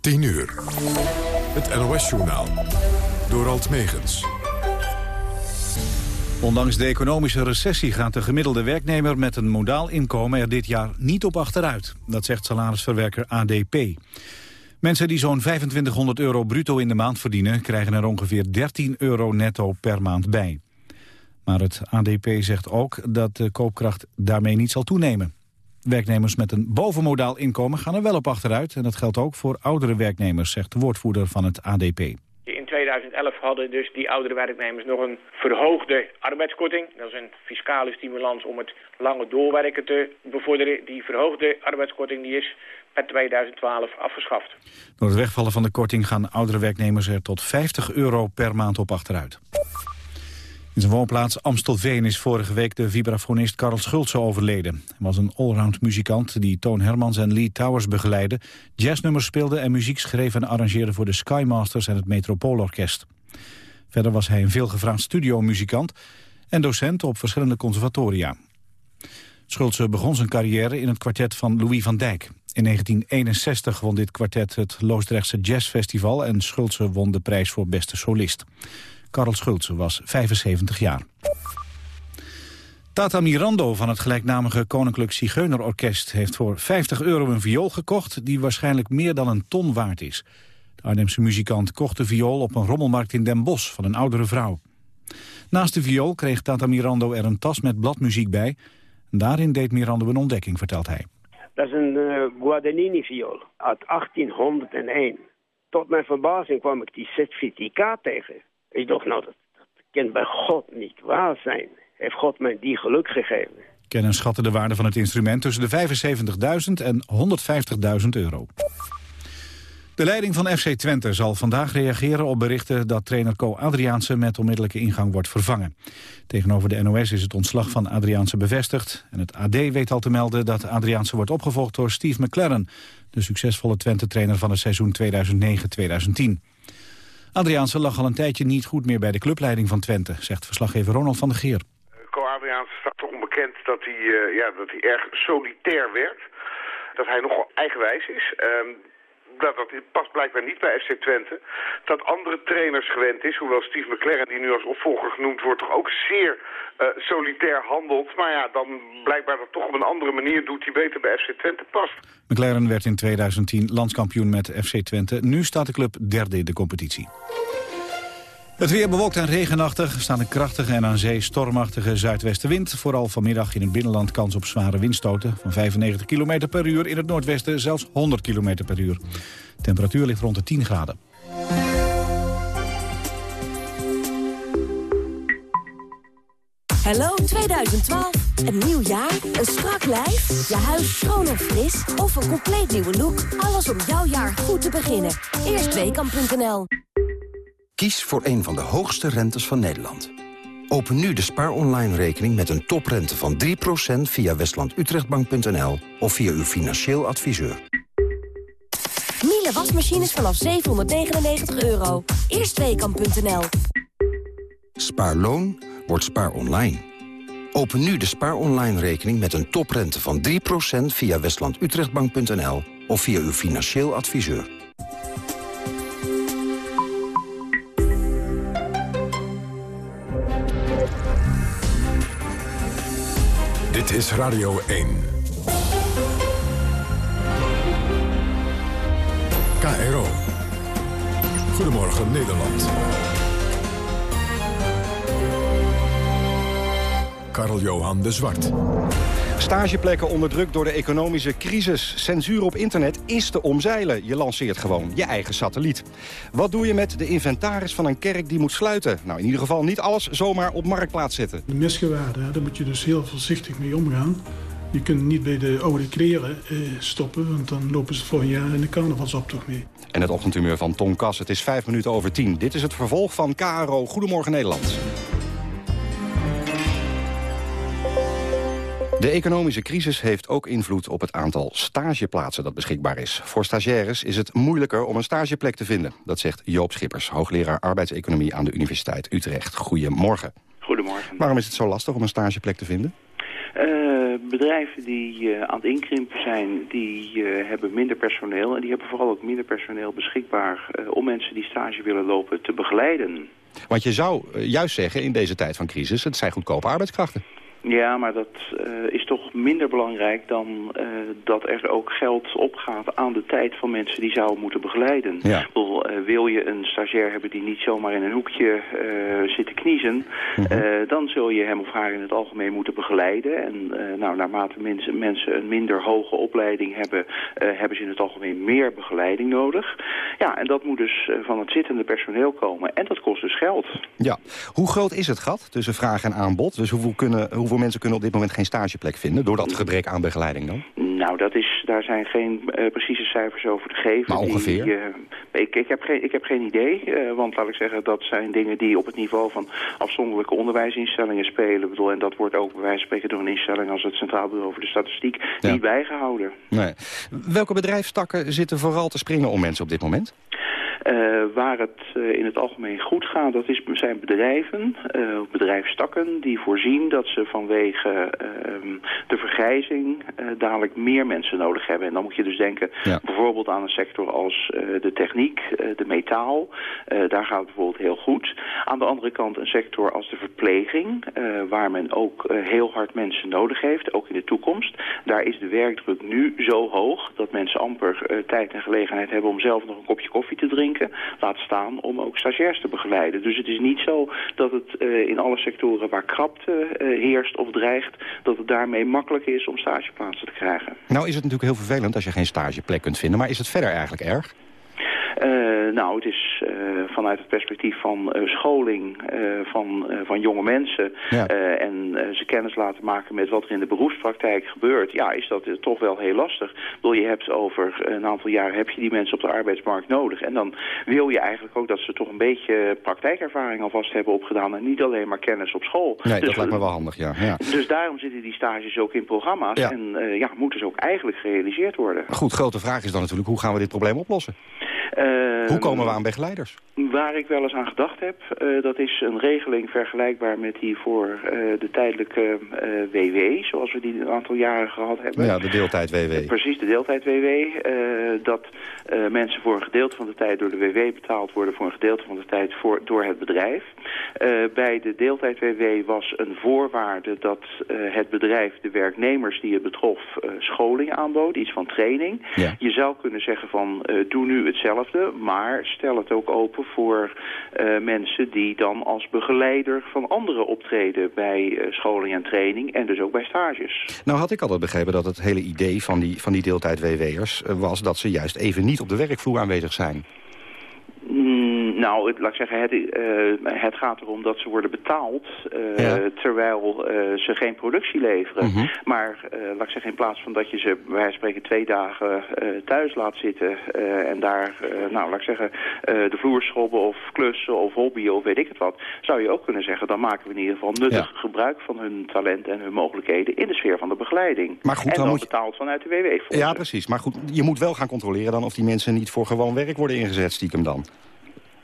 10 uur. Het NOS-journaal. Door Alt Megens. Ondanks de economische recessie gaat de gemiddelde werknemer met een modaal inkomen er dit jaar niet op achteruit. Dat zegt salarisverwerker ADP. Mensen die zo'n 2500 euro bruto in de maand verdienen... krijgen er ongeveer 13 euro netto per maand bij. Maar het ADP zegt ook dat de koopkracht daarmee niet zal toenemen. Werknemers met een bovenmodaal inkomen gaan er wel op achteruit. En dat geldt ook voor oudere werknemers, zegt de woordvoerder van het ADP. In 2011 hadden dus die oudere werknemers nog een verhoogde arbeidskorting. Dat is een fiscale stimulans om het lange doorwerken te bevorderen. Die verhoogde arbeidskorting die is per 2012 afgeschaft. Door het wegvallen van de korting gaan oudere werknemers er tot 50 euro per maand op achteruit. In zijn woonplaats Amstelveen is vorige week de vibrafonist Karl Schulze overleden. Hij was een allround muzikant die Toon Hermans en Lee Towers begeleidde, jazznummers speelde en muziek schreef en arrangeerde voor de Skymasters en het Metropoolorkest. Verder was hij een veelgevraagd studiomuzikant en docent op verschillende conservatoria. Schulze begon zijn carrière in het kwartet van Louis van Dijk. In 1961 won dit kwartet het Loosdrechtse Jazzfestival en Schulze won de prijs voor beste solist. Karel Schulze was 75 jaar. Tata Mirando van het gelijknamige Koninklijk Zigeunerorkest... heeft voor 50 euro een viool gekocht die waarschijnlijk meer dan een ton waard is. De Arnhemse muzikant kocht de viool op een rommelmarkt in Den Bosch van een oudere vrouw. Naast de viool kreeg Tata Mirando er een tas met bladmuziek bij. Daarin deed Mirando een ontdekking, vertelt hij. Dat is een uh, Guadagnini-viool uit 1801. Tot mijn verbazing kwam ik die certificaat tegen. Ik dacht, nou, dat, dat kan bij God niet waar zijn. Heeft God mij die geluk gegeven? Kennen schatten de waarde van het instrument tussen de 75.000 en 150.000 euro. De leiding van FC Twente zal vandaag reageren op berichten dat trainer Co Adriaanse met onmiddellijke ingang wordt vervangen. Tegenover de NOS is het ontslag van Adriaanse bevestigd. En het AD weet al te melden dat Adriaanse wordt opgevolgd door Steve McLaren, de succesvolle Twente-trainer van het seizoen 2009-2010. Adriaanse lag al een tijdje niet goed meer bij de clubleiding van Twente, zegt verslaggever Ronald van der Geer. Co Adriaanse staat toch onbekend dat hij, uh, ja, dat hij erg solitair werd. Dat hij nogal eigenwijs is. Uh, dat, dat past blijkbaar niet bij FC Twente. Dat andere trainers gewend is, hoewel Steve McLaren, die nu als opvolger genoemd wordt, toch ook zeer uh, solitair handelt. Maar ja, dan blijkbaar dat toch op een andere manier doet hij beter bij FC Twente past. McLaren werd in 2010 landskampioen met FC Twente. Nu staat de club derde in de competitie. Het weer bewolkt en regenachtig. Er staat een krachtige en aan zee stormachtige zuidwestenwind. Vooral vanmiddag in het binnenland kans op zware windstoten. Van 95 km per uur in het noordwesten zelfs 100 km per uur. Temperatuur ligt rond de 10 graden. Hallo 2012. Een nieuw jaar, een strak lijf, je huis schoon en fris... of een compleet nieuwe look. Alles om jouw jaar goed te beginnen. Eerstweekam.nl Kies voor een van de hoogste rentes van Nederland. Open nu de Spaar Online rekening met een toprente van 3% via westlandutrechtbank.nl of via uw financieel adviseur. Miele wasmachines vanaf 799 euro. Eerstweekam.nl Spaarloon wordt Spaar Online. Open nu de Spaar Online rekening met een toprente van 3% via westlandutrechtbank.nl of via uw financieel adviseur. Is Radio 1. KRO. Goedemorgen Nederland. Karl-Johan de Zwart. Stageplekken onder druk door de economische crisis. Censuur op internet is te omzeilen. Je lanceert gewoon je eigen satelliet. Wat doe je met de inventaris van een kerk die moet sluiten? Nou, in ieder geval niet alles zomaar op marktplaats zetten. De misgewaarden, daar moet je dus heel voorzichtig mee omgaan. Je kunt niet bij de oude kleren eh, stoppen, want dan lopen ze voor een jaar in de carnavalsoptocht mee. En het ochtendhumeur van Tom Kas. Het is vijf minuten over tien. Dit is het vervolg van KRO Goedemorgen Nederland. De economische crisis heeft ook invloed op het aantal stageplaatsen dat beschikbaar is. Voor stagiaires is het moeilijker om een stageplek te vinden. Dat zegt Joop Schippers, hoogleraar arbeidseconomie aan de Universiteit Utrecht. Goedemorgen. Goedemorgen. Waarom is het zo lastig om een stageplek te vinden? Uh, bedrijven die aan het inkrimpen zijn, die hebben minder personeel. En die hebben vooral ook minder personeel beschikbaar om mensen die stage willen lopen te begeleiden. Want je zou juist zeggen in deze tijd van crisis, het zijn goedkope arbeidskrachten. Ja, maar dat uh, is toch minder belangrijk dan uh, dat er ook geld opgaat aan de tijd van mensen die zouden moeten begeleiden. Ja. Wil, uh, wil je een stagiair hebben die niet zomaar in een hoekje zit te kniezen, mm -hmm. dan zul je hem of haar in het algemeen moeten begeleiden. En nou, naarmate mensen, mensen een minder hoge opleiding hebben, hebben ze in het algemeen meer begeleiding nodig. Ja, en dat moet dus van het zittende personeel komen. En dat kost dus geld. Ja, hoe groot is het gat tussen vraag en aanbod? Dus hoeveel kunnen... Hoe hoeveel mensen kunnen op dit moment geen stageplek vinden... door dat gebrek aan begeleiding dan? Nou, dat is, daar zijn geen uh, precieze cijfers over te geven. Maar ongeveer? Die, uh, ik, ik, heb geen, ik heb geen idee, uh, want laat ik zeggen... dat zijn dingen die op het niveau van afzonderlijke onderwijsinstellingen spelen. Ik bedoel, en dat wordt ook bij wijze van spreken door een instelling... als het Centraal Bureau voor de Statistiek ja. niet bijgehouden. Nee. Welke bedrijfstakken zitten vooral te springen om mensen op dit moment? Uh, waar het uh, in het algemeen goed gaat, dat is, zijn bedrijven, uh, bedrijfstakken, die voorzien dat ze vanwege de vergrijzing dadelijk meer mensen nodig hebben. En dan moet je dus denken ja. bijvoorbeeld aan een sector als de techniek, de metaal. daar gaat het bijvoorbeeld heel goed. Aan de andere kant een sector als de verpleging, waar men ook heel hard mensen nodig heeft, ook in de toekomst. Daar is de werkdruk nu zo hoog dat mensen amper tijd en gelegenheid hebben om zelf nog een kopje koffie te drinken laat staan om ook stagiairs te begeleiden. Dus het is niet zo dat het uh, in alle sectoren waar krapte uh, heerst of dreigt... dat het daarmee makkelijk is om stageplaatsen te krijgen. Nou is het natuurlijk heel vervelend als je geen stageplek kunt vinden... maar is het verder eigenlijk erg? Uh, nou, het is uh, vanuit het perspectief van uh, scholing van, van jonge mensen... Ja. en ze kennis laten maken met wat er in de beroepspraktijk gebeurt... ja, is dat toch wel heel lastig. Wil je hebt over een aantal jaren heb je die mensen op de arbeidsmarkt nodig. En dan wil je eigenlijk ook dat ze toch een beetje praktijkervaring alvast hebben opgedaan... en niet alleen maar kennis op school. Nee, dus, dat lijkt me wel handig, ja. ja. Dus daarom zitten die stages ook in programma's... Ja. en ja, moeten ze ook eigenlijk gerealiseerd worden. Goed, grote vraag is dan natuurlijk... hoe gaan we dit probleem oplossen? Uh, Hoe komen we aan begeleiders? Waar ik wel eens aan gedacht heb, uh, dat is een regeling vergelijkbaar met die voor uh, de tijdelijke WW, zoals we die een aantal jaren gehad hebben. Ja, de deeltijd WW. precies, de deeltijd WW. dat mensen voor een gedeelte van de tijd door de WW betaald worden, voor een gedeelte van de tijd voor, door het bedrijf. bij de deeltijd WW was een voorwaarde dat het bedrijf de werknemers die het betrof scholing aanbood, iets van training. Ja. Je zou kunnen zeggen van, doe nu hetzelfde, maar stel het ook open voor uh, mensen die dan als begeleider van anderen optreden bij uh, scholing en training en dus ook bij stages. Nou had ik altijd begrepen dat het hele idee van die, van die deeltijd WW'ers uh, was dat ze juist even niet op de werkvloer aanwezig zijn. Nou, laat ik zeggen, het, uh, het, gaat erom dat ze worden betaald uh, ja. terwijl uh, ze geen productie leveren. Mm -hmm. Maar laat ik zeggen, in plaats van dat je ze bij wijze van spreken twee dagen thuis laat zitten en daar, nou laat ik zeggen, de vloer schrobben of klussen of hobby of weet ik het wat, zou je ook kunnen zeggen, dan maken we in ieder geval nuttig ja. gebruik van hun talent en hun mogelijkheden in de sfeer van de begeleiding. Maar goed, en dan, dan moet je... betaald vanuit de WW. Ja, precies. Maar goed, je moet wel gaan controleren dan of die mensen niet voor gewoon werk worden ingezet, stiekem dan.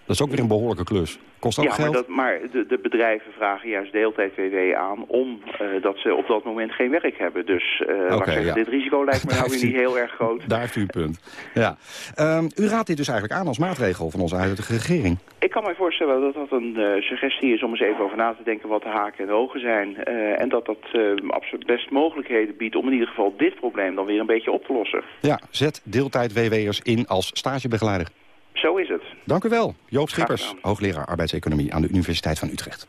Dat is ook weer een behoorlijke klus. Kost ook ja, geld? Maar, dat, maar de, de, bedrijven vragen juist deeltijd-WW aan... omdat uh, ze op dat moment geen werk hebben. Dus uh, okay, zeggen, ja. dit risico lijkt me nou weer niet heel erg groot. Daar heeft u een punt. Ja. Um, u raadt dit dus eigenlijk aan als maatregel van onze huidige regering? Ik kan mij voorstellen dat dat een uh, suggestie is om eens even over na te denken... wat de haken en de ogen zijn. en dat dat absoluut best mogelijkheden biedt... om in ieder geval dit probleem dan weer een beetje op te lossen. Ja, zet deeltijd-WW'ers in als stagebegeleider. Zo is het. Dank u wel. Joop Schippers, hoogleraar arbeidseconomie aan de Universiteit van Utrecht.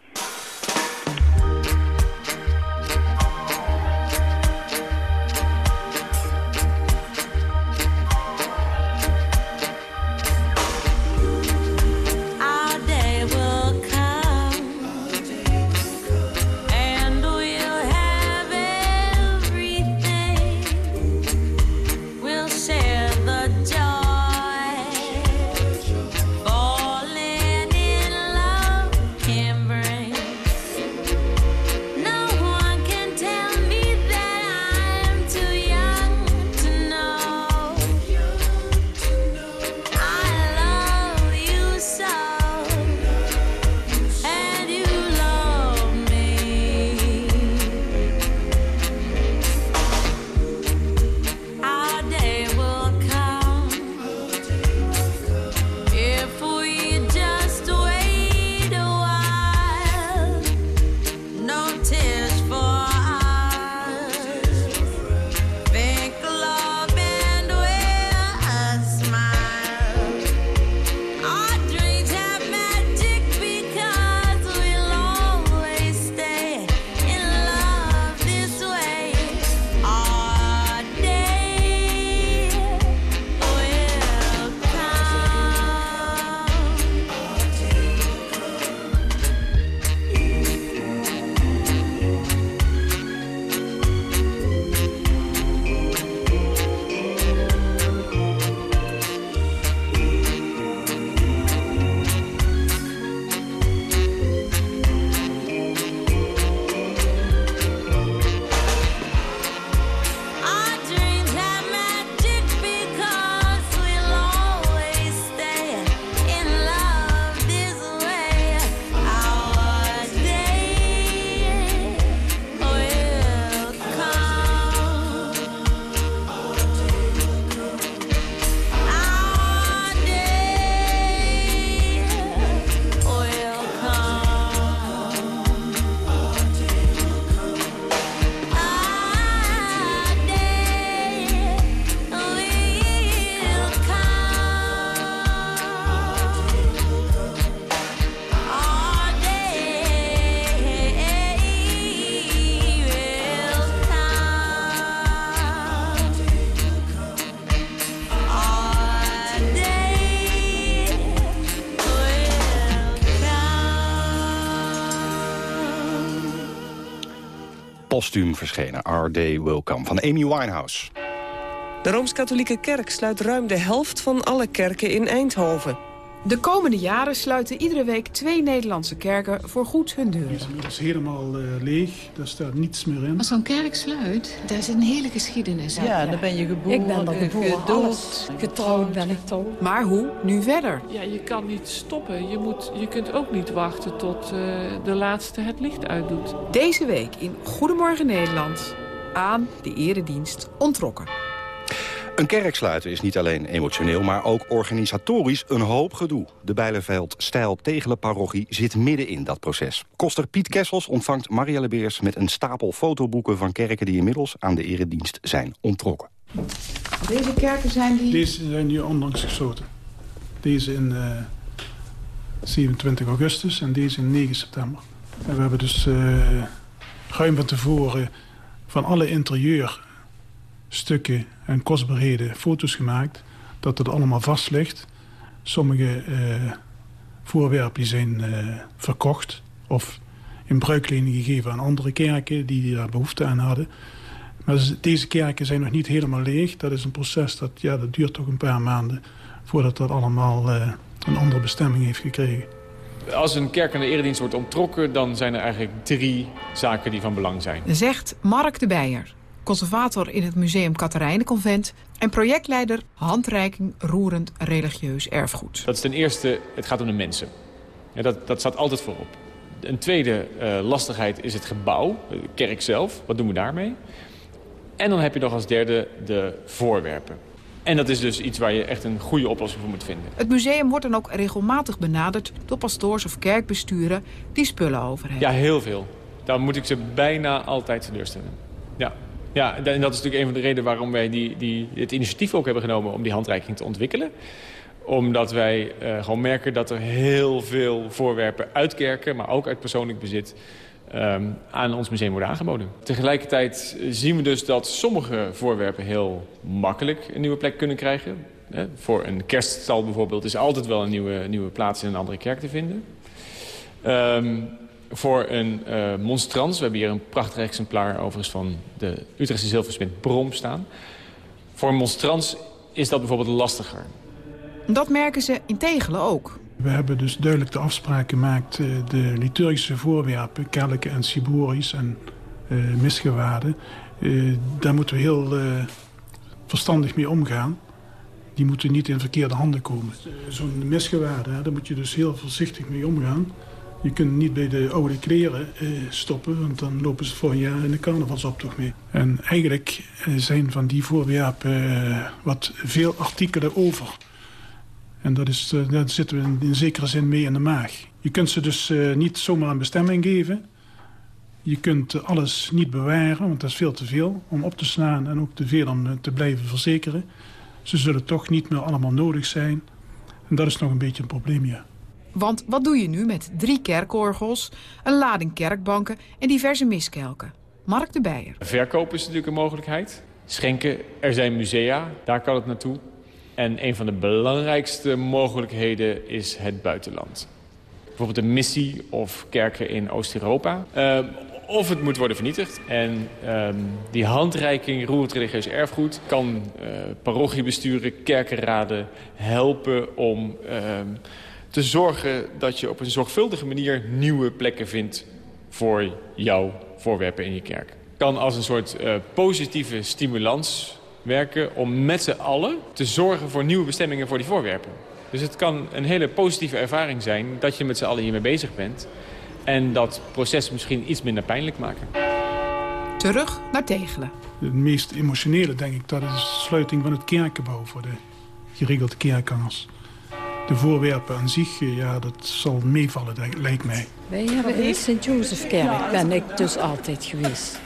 Verschenen. Our Day van Amy Winehouse. De Rooms-Katholieke Kerk sluit ruim de helft van alle kerken in Eindhoven. De komende jaren sluiten iedere week twee Nederlandse kerken voor goed hun deuren. Het is helemaal uh, leeg, daar staat niets meer in. Als zo'n kerk sluit, daar is een hele geschiedenis. Ja, dan ben je geboren, ik ben er geboren, gedoopt, getrouwd ben ik toch. Maar hoe nu verder? Ja, je kan niet stoppen. Je, moet, je kunt ook niet wachten tot uh, de laatste het licht uitdoet. Deze week in Goedemorgen Nederland aan de eredienst ontrokken. Een kerk sluiten is niet alleen emotioneel, maar ook organisatorisch een hoop gedoe. De Bijleveld Stijl Tegelen parochie zit midden in dat proces. Koster Piet Kessels ontvangt Marielle Beers met een stapel fotoboeken van kerken die inmiddels aan de eredienst zijn ontrokken. Deze kerken zijn die... Deze zijn nu onlangs gesloten. Deze in uh, 27 augustus en deze in 9 september. En we hebben dus uh, ruim van tevoren van alle interieur stukken en kostbaarheden foto's gemaakt. Dat het allemaal vast ligt. Sommige uh, voorwerpen zijn uh, verkocht of in bruiklening gegeven aan andere kerken die daar behoefte aan hadden. Maar deze kerken zijn nog niet helemaal leeg. Dat is een proces dat, ja, dat duurt toch een paar maanden voordat dat allemaal uh, een andere bestemming heeft gekregen. Als een kerk aan de eredienst wordt onttrokken... dan zijn er eigenlijk drie zaken die van belang zijn. Zegt Mark de Beijer, conservator in het Museum Katharijnenconvent... en projectleider handreiking roerend religieus erfgoed. Dat is ten eerste, het gaat om de mensen. Ja, dat, dat staat altijd voorop. Een tweede uh, lastigheid is het gebouw, de kerk zelf. Wat doen we daarmee? En dan heb je nog als derde de voorwerpen. En dat is dus iets waar je echt een goede oplossing voor moet vinden. Het museum wordt dan ook regelmatig benaderd door pastoors of kerkbesturen die spullen over hebben. Ja, heel veel. Dan moet ik ze bijna altijd teleurstellen. Ja. Ja, en dat is natuurlijk een van de redenen waarom wij die, die, het initiatief ook hebben genomen om die handreiking te ontwikkelen. Omdat wij uh, gewoon merken dat er heel veel voorwerpen uit kerken, maar ook uit persoonlijk bezit, um, aan ons museum worden aangeboden. Tegelijkertijd zien we dus dat sommige voorwerpen heel makkelijk een nieuwe plek kunnen krijgen. Voor een kerststal bijvoorbeeld is altijd wel een nieuwe, nieuwe plaats in een andere kerk te vinden. Um, voor een uh, monstrans, we hebben hier een prachtig exemplaar overigens van de Utrechtse zilversmid Brom staan. Voor een monstrans is dat bijvoorbeeld lastiger. Dat merken ze in Tegelen ook. We hebben dus duidelijk de afspraak gemaakt... de liturgische voorwerpen, kerken en cibories en uh, misgewaden... Uh, daar moeten we heel uh, verstandig mee omgaan. Die moeten niet in verkeerde handen komen. Zo'n misgewaden, daar moet je dus heel voorzichtig mee omgaan. Je kunt niet bij de oude kleren uh, stoppen, want dan lopen ze voor een jaar in de carnavalsoptocht mee. En eigenlijk zijn van die voorwerpen wat veel artikelen over... En dat is, daar zitten we in, zekere zin mee in de maag. Je kunt ze dus niet zomaar een bestemming geven. Je kunt alles niet bewaren, want dat is veel te veel om op te slaan... en ook te veel om te blijven verzekeren. Ze zullen toch niet meer allemaal nodig zijn. En dat is nog een beetje een probleem, ja. Want wat doe je nu met drie kerkorgels, een lading kerkbanken en diverse miskelken? Mark de Beijer. Verkopen is natuurlijk een mogelijkheid. Schenken, er zijn musea, daar kan het naartoe. En een van de belangrijkste mogelijkheden is het buitenland. Bijvoorbeeld een missie of kerken in Oost-Europa. Uh, of het moet worden vernietigd. En uh, die handreiking roerend religieus erfgoed kan uh, parochiebesturen, kerkenraden helpen om te zorgen dat je op een zorgvuldige manier nieuwe plekken vindt voor jouw voorwerpen in je kerk. Kan als een soort positieve stimulans werken om met z'n allen te zorgen voor nieuwe bestemmingen voor die voorwerpen. Dus het kan een hele positieve ervaring zijn dat je met z'n allen hiermee bezig bent. En dat proces misschien iets minder pijnlijk maken. Terug naar Tegelen. Het meest emotionele, denk ik, dat is de sluiting van het kerkenbouw voor de geregelde kerkgangers. De voorwerpen aan zich, ja, dat zal meevallen, lijkt mij. Wij hebben in Sint-Jozefkerk ben ik dus altijd geweest.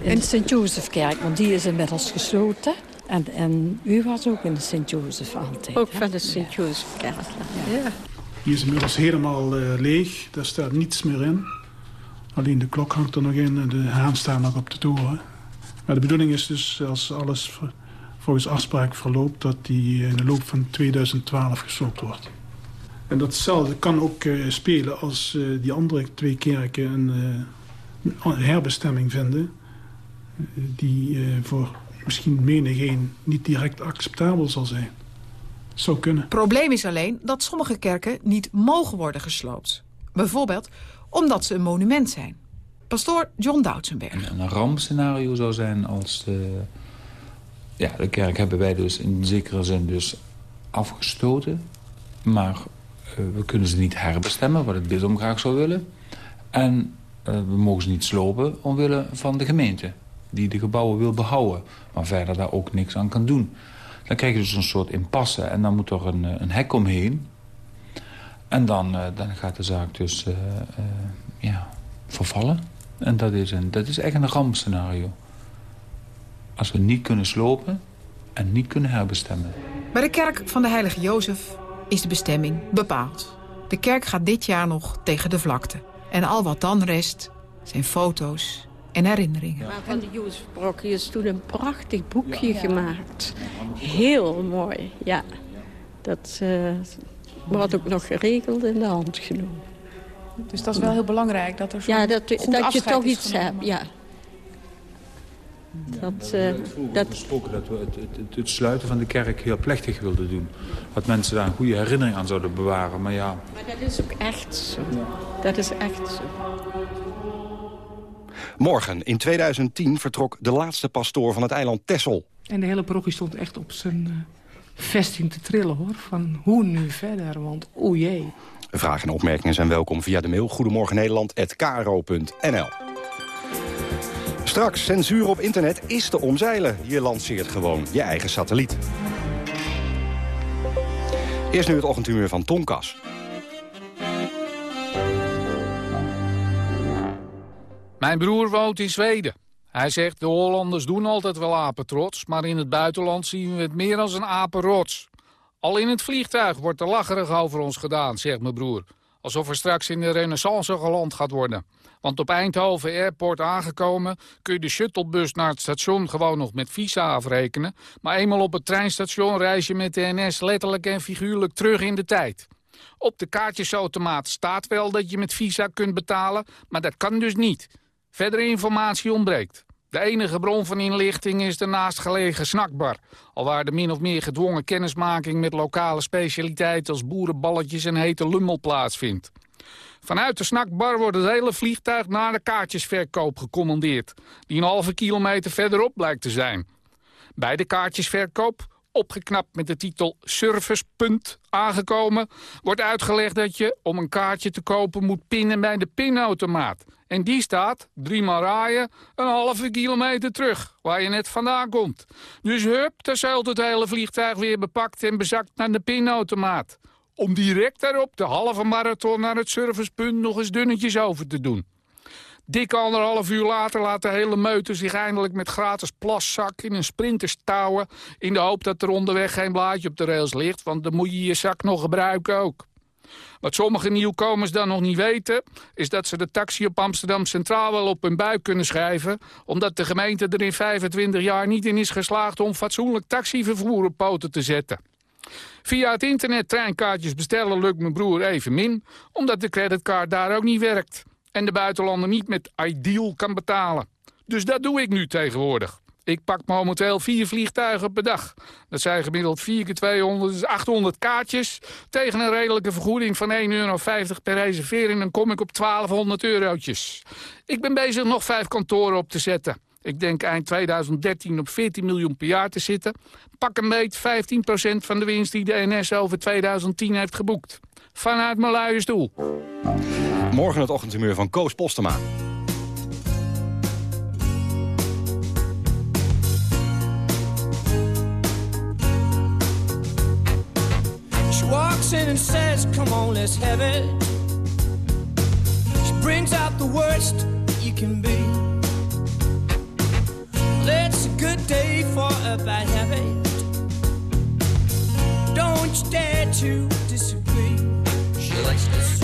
In de Sint-Jozefkerk, want die is inmiddels gesloten. En, en u was ook in de Sint-Jozef altijd. Ook van de Sint-Jozefkerk, ja. ja. Die is inmiddels helemaal uh, leeg. Daar staat niets meer in. Alleen de klok hangt er nog in en de haan staat nog op de toren. Maar de bedoeling is dus, als alles volgens afspraak verloopt... dat die in de loop van 2012 gesloopt wordt. En datzelfde kan ook uh, spelen als uh, die andere twee kerken... En, een herbestemming vinden... eh, die eh, voor misschien menigeen niet direct acceptabel zal zijn. Zou kunnen. Probleem is alleen dat sommige kerken niet mogen worden gesloopt. Bijvoorbeeld omdat ze een monument zijn. Pastoor John Doutsenberg. Een rampscenario zou zijn als de, ja, de kerk hebben wij dus in zekere zin dus afgestoten. Maar uh, we kunnen ze niet herbestemmen, wat het bisdom graag zou willen. En uh, we mogen ze niet slopen omwille van de gemeente. Die de gebouwen wil behouden, maar verder daar ook niks aan kan doen. Dan krijg je dus een soort impasse en dan moet er een, een hek omheen. En dan, dan gaat de zaak dus ja, vervallen. En dat is, een, dat is echt een rampscenario. Als we niet kunnen slopen en niet kunnen herbestemmen. Bij de kerk van de Heilige Jozef is de bestemming bepaald. De kerk gaat dit jaar nog tegen de vlakte. En al wat dan rest zijn foto's en herinneringen. Maar van de Jozefbrok is toen een prachtig boekje ja. gemaakt. Heel mooi, ja. Dat uh, wordt ook nog geregeld in de hand genomen. Dus dat is wel heel belangrijk dat er zo Ja, dat, goed dat je toch is iets genomen. hebt, ja. Dat, uh, dat... besproken dat we het, het, het, sluiten van de kerk heel plechtig wilden doen. Dat mensen daar een goede herinnering aan zouden bewaren. Maar ja... Maar dat is ook echt zo. Dat is echt zo. Morgen, in 2010, vertrok de laatste pastoor van het eiland Texel. En de hele parochie stond echt op zijn uh, vesting te trillen, hoor. Van hoe nu verder, want o jee. Vragen en opmerkingen zijn welkom via de mail goedemorgennederland.kro.nl. Straks, censuur op internet is te omzeilen. Je lanceert gewoon je eigen satelliet. Eerst nu het ochtendhumeur van Tonkas. Mijn broer woont in Zweden. Hij zegt, de Hollanders doen altijd wel apentrots... maar in het buitenland zien we het meer als een apenrots. Al in het vliegtuig wordt er lacherig over ons gedaan, zegt mijn broer. Alsof er straks in de renaissance geland gaat worden. Want op Eindhoven Airport aangekomen... kun je de shuttlebus naar het station gewoon nog met visa afrekenen. Maar eenmaal op het treinstation reis je met de NS letterlijk en figuurlijk terug in de tijd. Op de kaartjesautomaat staat wel dat je met visa kunt betalen... maar dat kan dus niet. Verdere informatie ontbreekt. De enige bron van inlichting is de naastgelegen snackbar. Alwaar de min of meer gedwongen kennismaking met lokale specialiteiten als boerenballetjes en hete lummel plaatsvindt. Vanuit de snackbar wordt het hele vliegtuig naar de kaartjesverkoop gecommandeerd, die een halve kilometer verderop blijkt te zijn. Bij de kaartjesverkoop, opgeknapt met de titel Servicepunt aangekomen, wordt uitgelegd dat je, om een kaartje te kopen, moet pinnen bij de pinautomaat. En die staat, driemaal raaien, een halve kilometer terug, waar je net vandaan komt. Dus hup, daar zeilt het hele vliegtuig weer bepakt en bezakt naar de pinautomaat. Om direct daarop de halve marathon naar het servicepunt nog eens dunnetjes over te doen. Dik anderhalf uur later laat de hele meute zich eindelijk met gratis plaszak in een sprinter stouwen... in de hoop dat er onderweg geen blaadje op de rails ligt, want dan moet je je zak nog gebruiken ook. Wat sommige nieuwkomers dan nog niet weten... is dat ze de taxi op Amsterdam Centraal wel op hun buik kunnen schrijven... omdat de gemeente er in 25 jaar niet in is geslaagd... om fatsoenlijk taxivervoer op poten te zetten. Via het internet treinkaartjes bestellen lukt mijn broer even min... omdat de creditcard daar ook niet werkt. En de buitenlander niet met Ideal kan betalen. Dus dat doe ik nu tegenwoordig. Ik pak momenteel vier vliegtuigen per dag. Dat zijn gemiddeld 4 keer 200, dus 800 kaartjes. Tegen een redelijke vergoeding van 1,50 euro per reservering. Dan kom ik op 1200 eurotjes. Ik ben bezig nog vijf kantoren op te zetten. Ik denk eind 2013 op 14 miljoen per jaar te zitten. Pak een beet 15% van de winst die de NS over 2010 heeft geboekt. Vanuit mijn luie. Morgen het ochtendhumeur van Koos Postema. She walks in and says, come on, let's have it. She brings out the worst you can be. It's a good day for a bad habit. Don't you dare to disagree. She likes to.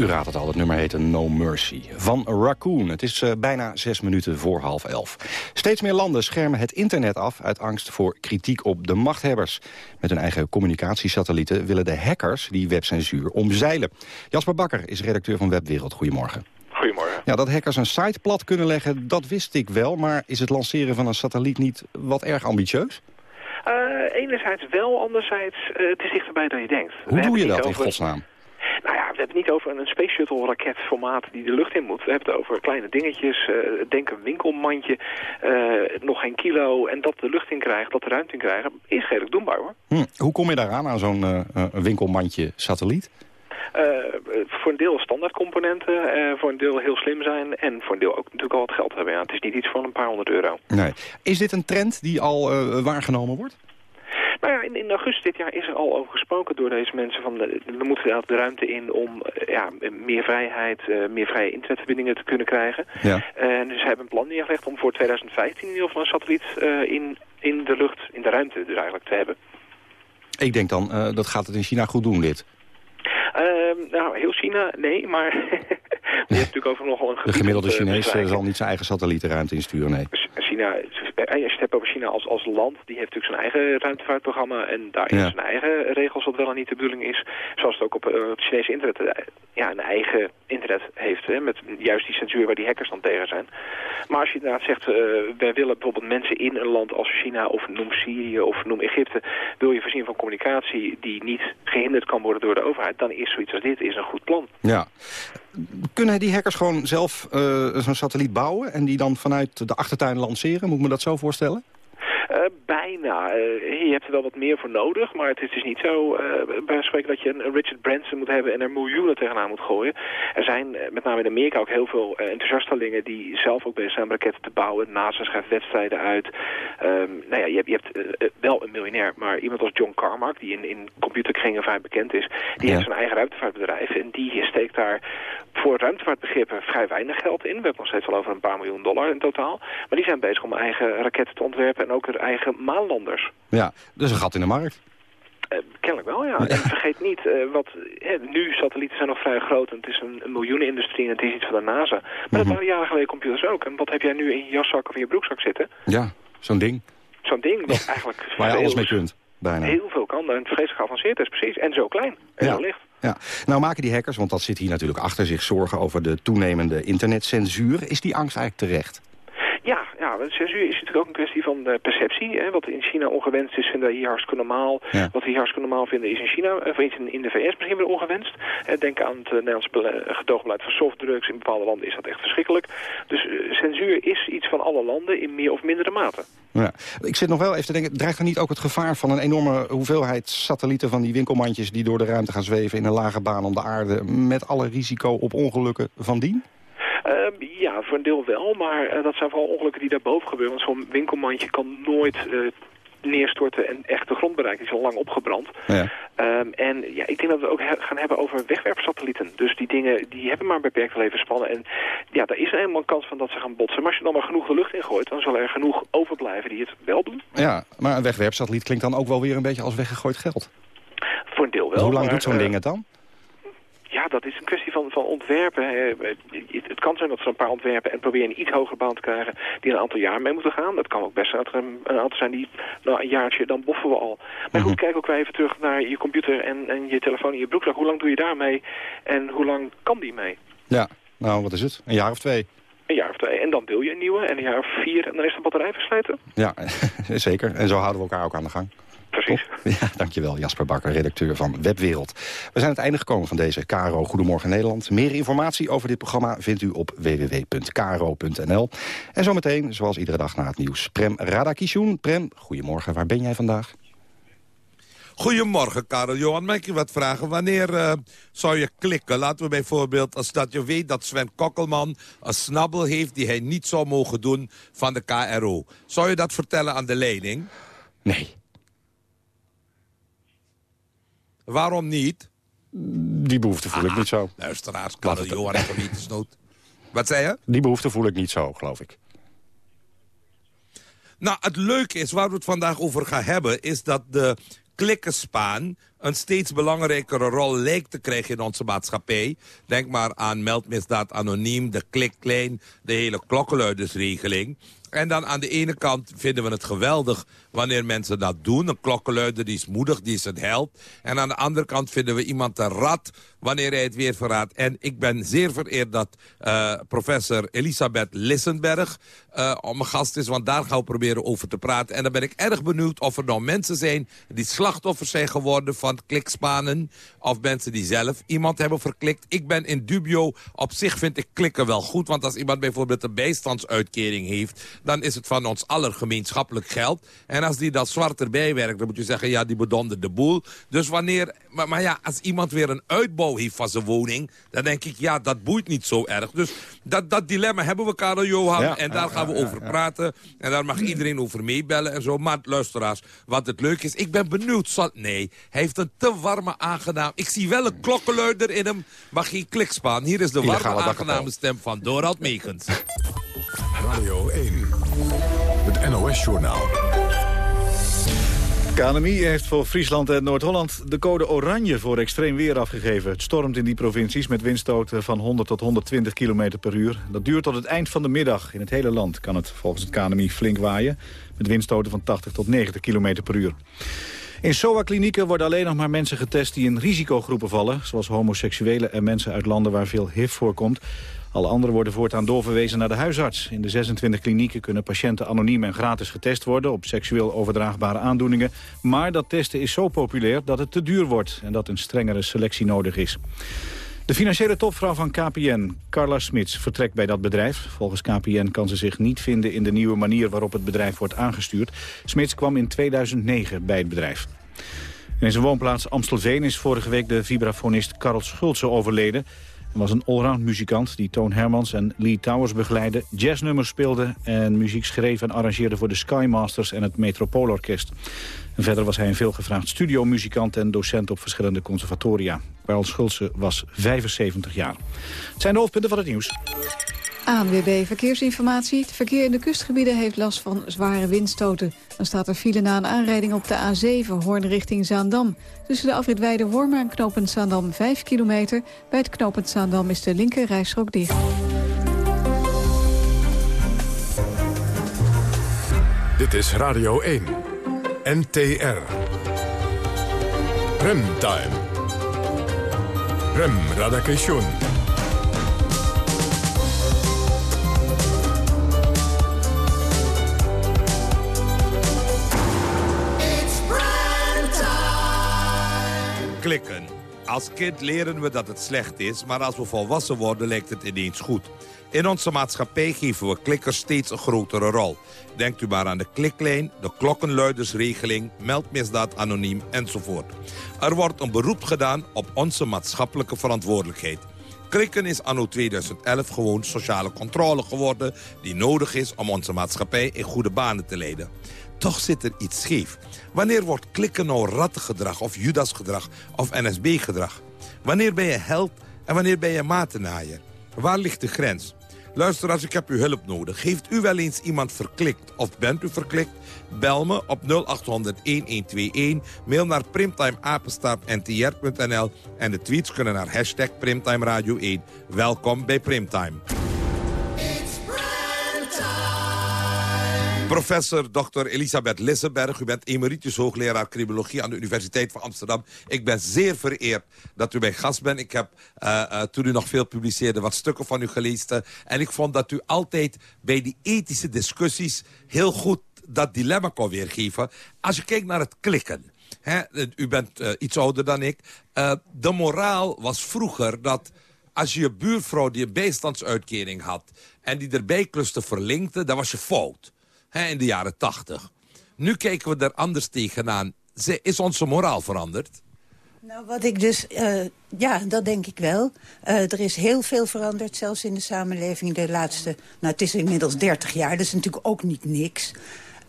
U raadt het al, het nummer heet No Mercy. Van Raccoon. Het is eh, bijna zes minuten voor half elf. Steeds meer landen schermen het internet af... uit angst voor kritiek op de machthebbers. Met hun eigen communicatiesatellieten willen de hackers die webcensuur omzeilen. Jasper Bakker is redacteur van Webwereld. Goedemorgen. Goedemorgen. Ja, dat hackers een site plat kunnen leggen, dat wist ik wel. Maar is het lanceren van een satelliet niet wat erg ambitieus? Eh, enerzijds wel, anderzijds uh, het is dichterbij dan je denkt. Hoe doe je dat in godsnaam? Nou ja, we hebben het niet over een Space Shuttle raketformaat die de lucht in moet. We hebben het over kleine dingetjes. Uh, denk een winkelmandje, uh, nog geen kilo. En dat de lucht in krijgt, dat de ruimte in krijgen, is redelijk doenbaar hoor. Hm. Hoe kom je daaraan, aan zo'n uh, winkelmandje satelliet? Uh, voor een deel standaardcomponenten, uh, voor een deel heel slim zijn... en voor een deel ook natuurlijk al wat geld hebben. Ja, het is niet iets van een paar honderd euro. Nee. Is dit een trend die al uh, waargenomen wordt? Nou ja, in, in, augustus dit jaar is er al over gesproken door deze mensen van de, we moeten de ruimte in om uh, ja, meer vrijheid, uh, meer vrije internetverbindingen te kunnen krijgen. Ja. En dus ze hebben een plan neergelegd om voor 2015 in ieder geval een satelliet uh, in, in de lucht, in de ruimte dus eigenlijk te hebben. Ik denk dan, dat gaat het in China goed doen dit. nou, heel China, nee, maar je hebt natuurlijk over nogal een De gemiddelde Chinees zal niet zijn eigen satellietenruimte insturen, nee. China, als je het hebt over China als, als land, die heeft natuurlijk zijn eigen ruimtevaartprogramma en daarin ja. zijn eigen regels wat wel en niet de bedoeling is. Zoals het ook op, uh, het Chinese internet uh, ja, een eigen internet heeft, hè, met juist die censuur waar die hackers dan tegen zijn. Maar als je inderdaad zegt, uh, wij willen bijvoorbeeld mensen in een land als China of noem Syrië of noem Egypte, wil je voorzien van communicatie die niet gehinderd kan worden door de overheid, dan is zoiets als dit is een goed plan. Ja. Kunnen die hackers gewoon zelf uh, zo'n satelliet bouwen en die dan vanuit de achtertuin lanceren? Moet ik me dat zo voorstellen? Uh, bijna. Je hebt er wel wat meer voor nodig, maar het is dus niet zo uh, bij spreken dat je een Richard Branson moet hebben en er miljoenen tegenaan moet gooien. Er zijn met name in Amerika ook heel veel enthousiastelingen die zelf ook bezig zijn om raketten te bouwen. NASA schrijft wedstrijden uit. Um, nou ja, je hebt, je hebt wel een miljonair, maar iemand als John Carmack, die in, in computerkringen vrij bekend is, die ja. heeft zijn eigen ruimtevaartbedrijf en die steekt daar voor ruimtevaartbegrippen vrij weinig geld in. We hebben nog steeds al over een paar miljoen dollar in totaal. Maar die zijn bezig om eigen raketten te ontwerpen en ook er eigen maanlanders. Ja, dus een gat in de markt. Uh, kennelijk wel, ja. En vergeet niet, uh, wat, hè, nu satellieten zijn nog vrij groot en het is een, een miljoenenindustrie en het is iets van de NASA. Maar mm -hmm. dat waren jaren geleden computers ook. En wat heb jij nu in je jaszak of in je broekzak zitten? Ja, zo'n ding. Zo'n ding dat eigenlijk... Waar je alles mee kunt, bijna. Heel veel kan en vreselijk geavanceerd is, precies. En zo klein en ja. zo licht. Ja. Nou maken die hackers, want dat zit hier natuurlijk achter zich... zorgen over de toenemende internetcensuur. Is die angst eigenlijk terecht? Ja, ja, censuur is natuurlijk ook een kwestie van uh, perceptie. Hè. Wat in China ongewenst is, vinden wij hier hartstikke normaal. Wat we hier hartstikke normaal vinden is in China, of in, in de VS misschien weer ongewenst. denk aan het Nederlandse gedoogbeleid van softdrugs. In bepaalde landen is dat echt verschrikkelijk. Dus censuur is iets van alle landen in meer of mindere mate. Ja. Ik zit nog wel even te denken, dreigt er niet ook het gevaar van een enorme hoeveelheid satellieten van die winkelmandjes die door de ruimte gaan zweven in een lage baan om de aarde met alle risico op ongelukken van dien? Ehm, ja, voor een deel wel, maar uh, dat zijn vooral ongelukken die daarboven gebeuren. Want zo'n winkelmandje kan nooit uh, neerstorten en echt de grond bereiken. Die is al lang opgebrand. Ja. Um, en ja, ik denk dat we het ook gaan hebben over wegwerpsatellieten. Dus die dingen die hebben maar een beperkte levensspannen. En ja, daar is helemaal een kans van dat ze gaan botsen. Maar als je dan maar genoeg de lucht ingooit, dan zal er genoeg overblijven die het wel doen. Ja, maar een wegwerpsatelliet klinkt dan ook wel weer een beetje als weggegooid geld. Voor een deel wel. Hoe lang doet zo'n uh, ding het dan? Ja, dat is een kwestie van, van ontwerpen. Het kan zijn dat ze een paar ontwerpen en proberen een iets hogere baan te krijgen die een aantal jaar mee moeten gaan. Dat kan ook best zijn dat er een, een aantal zijn die, nou een jaartje, dan boffen we al. Maar goed, mhm. kijk ook weer even terug naar je computer en, en je telefoon in je broekzak. Hoe lang doe je daarmee en hoe lang kan die mee? Ja, nou wat is het? Een jaar of twee? Een jaar of twee. En dan wil je een nieuwe en een jaar of vier en dan is de batterij versleten. Ja, zeker. En zo houden we elkaar ook aan de gang. Precies. Ja, dankjewel Jasper Bakker, redacteur van Webwereld. We zijn aan het einde gekomen van deze KRO Goedemorgen Nederland. Meer informatie over dit programma vindt u op www.kro.nl. En zometeen, zoals iedere dag na het nieuws, Prem Radakishun. Prem, goedemorgen, waar ben jij vandaag? Goedemorgen, Karel. Johan, mag ik je wat vragen? Wanneer uh, zou je klikken? Laten we bijvoorbeeld, als dat je weet dat Sven Kokkelman een snabbel heeft... die hij niet zou mogen doen van de KRO. Zou je dat vertellen aan de leiding? Nee. Waarom niet? Die behoefte voel ik niet zo. Luisteraars, Karel Johan en niet snoot. Wat zei je? Die behoefte voel ik niet zo, geloof ik. Nou, het leuke is, waar we het vandaag over gaan hebben... is dat de klikkenspaan een steeds belangrijkere rol lijkt te krijgen in onze maatschappij. Denk maar aan meldmisdaad anoniem, de klikklein, de hele klokkenluidersregeling. En dan aan de ene kant vinden we het geweldig wanneer mensen dat doen. Een klokkenluider die is moedig, die is een held. En aan de andere kant vinden we iemand een rat wanneer hij het weer verraadt. En ik ben zeer vereerd dat uh, professor Elisabeth Lissenberg uh, om mijn gast is. Want daar gaan we proberen over te praten. En dan ben ik erg benieuwd of er nou mensen zijn die slachtoffers zijn geworden van klikspanen. Of mensen die zelf iemand hebben verklikt. Ik ben in dubio. Op zich vind ik klikken wel goed. Want als iemand bijvoorbeeld een bijstandsuitkering heeft... dan is het van ons aller gemeenschappelijk geld. En als die dat zwart erbij werkt, dan moet je zeggen... ja, die bedondert de boel. Dus wanneer... Maar, maar ja, als iemand weer een uitbouw heeft van zijn woning... dan denk ik, ja, dat boeit niet zo erg. Dus dat, dat dilemma hebben we, Karel Johan. en daar gaan we over praten. En daar mag iedereen over meebellen en zo. Maar luisteraars, wat het leuk is... ik ben benieuwd. Zal, nee, hij heeft een te warme, aangenaam... ik zie wel een klokkenluider in hem, maar geen klikspaan. Hier is de warme, aangename stem van Dorald Megens. Radio 1, het NOS-journaal. KNMI heeft voor Friesland en Noord-Holland de code oranje voor extreem weer afgegeven. Het stormt in die provincies met windstoten van 100 tot 120 km per uur. Dat duurt tot het eind van de middag. In het hele land kan het volgens het KNMI flink waaien... met windstoten van 80 tot 90 km per uur. In SOA-klinieken worden alleen nog maar mensen getest die in risicogroepen vallen... zoals homoseksuelen en mensen uit landen waar veel HIV voorkomt. Alle anderen worden voortaan doorverwezen naar de huisarts. In de 26 klinieken kunnen patiënten anoniem en gratis getest worden... op seksueel overdraagbare aandoeningen. Maar dat testen is zo populair dat het te duur wordt... en dat een strengere selectie nodig is. De financiële topvrouw van KPN, Carla Smits, vertrekt bij dat bedrijf. Volgens KPN kan ze zich niet vinden in de nieuwe manier waarop het bedrijf wordt aangestuurd. Smits kwam in 2009 bij het bedrijf. in zijn woonplaats Amstelveen is vorige week de vibrafonist Karel Schulze overleden. Hij was een allround muzikant die Toon Hermans en Lee Towers begeleidde, jazznummers speelde en muziek schreef en arrangeerde voor de Skymasters en het Metropoolorkest. En verder was hij een veelgevraagd studiomuzikant en docent op verschillende conservatoria. Karel Schulze was 75 jaar. Het zijn de hoofdpunten van het nieuws. ANWB Verkeersinformatie. Het verkeer in de kustgebieden heeft last van zware windstoten. Dan staat er file na een aanrijding op de A7, Hoorn richting Zaandam. Tussen de afrit Weide-Wormer en knooppunt Zaandam 5 kilometer. Bij het knooppunt Zaandam is de linker rijstrook dicht. Dit is Radio 1. NTR. Remtime. Rem Radakation. Als kind leren we dat het slecht is... maar als we volwassen worden lijkt het ineens goed. In onze maatschappij geven we klikkers steeds een grotere rol. Denkt u maar aan de kliklijn, de klokkenluidersregeling... meldmisdaad anoniem enzovoort. Er wordt een beroep gedaan op onze maatschappelijke verantwoordelijkheid. Klikken is anno 2011 gewoon sociale controle geworden... die nodig is om onze maatschappij in goede banen te leiden. Toch zit er iets scheef. Wanneer wordt klikken nou rattengedrag of Judasgedrag of NSB-gedrag? Wanneer ben je held en wanneer ben je matenaaier? Waar ligt de grens? Luister, als ik heb uw hulp nodig. Heeft u wel eens iemand verklikt of bent u verklikt? Bel me op 0800-1121. Mail naar primtimeapenstaartntr.nl. En de tweets kunnen naar hashtag Primtime Radio 1. Welkom bij Primtime. Professor Dr. Elisabeth Lissenberg, u bent emeritus hoogleraar criminologie aan de Universiteit van Amsterdam. Ik ben zeer vereerd dat u mijn gast bent. Ik heb, uh, uh, toen u nog veel publiceerde, wat stukken van u gelezen. en ik vond dat u altijd bij die ethische discussies heel goed dat dilemma kon weergeven. Als je kijkt naar het klikken. Hè, u bent uh, iets ouder dan ik. de moraal was vroeger dat als je je buurvrouw die een bijstandsuitkering had... en die erbij kluste verlinkte, dan was je fout hè, in de jaren tachtig. Nu kijken we er anders tegenaan. Is onze moraal veranderd? Nou, wat ik dus... Uh, ja, dat denk ik wel. Uh, er is heel veel veranderd, zelfs in de samenleving de laatste... Nou, het is inmiddels 30 jaar, dat is natuurlijk ook niet niks.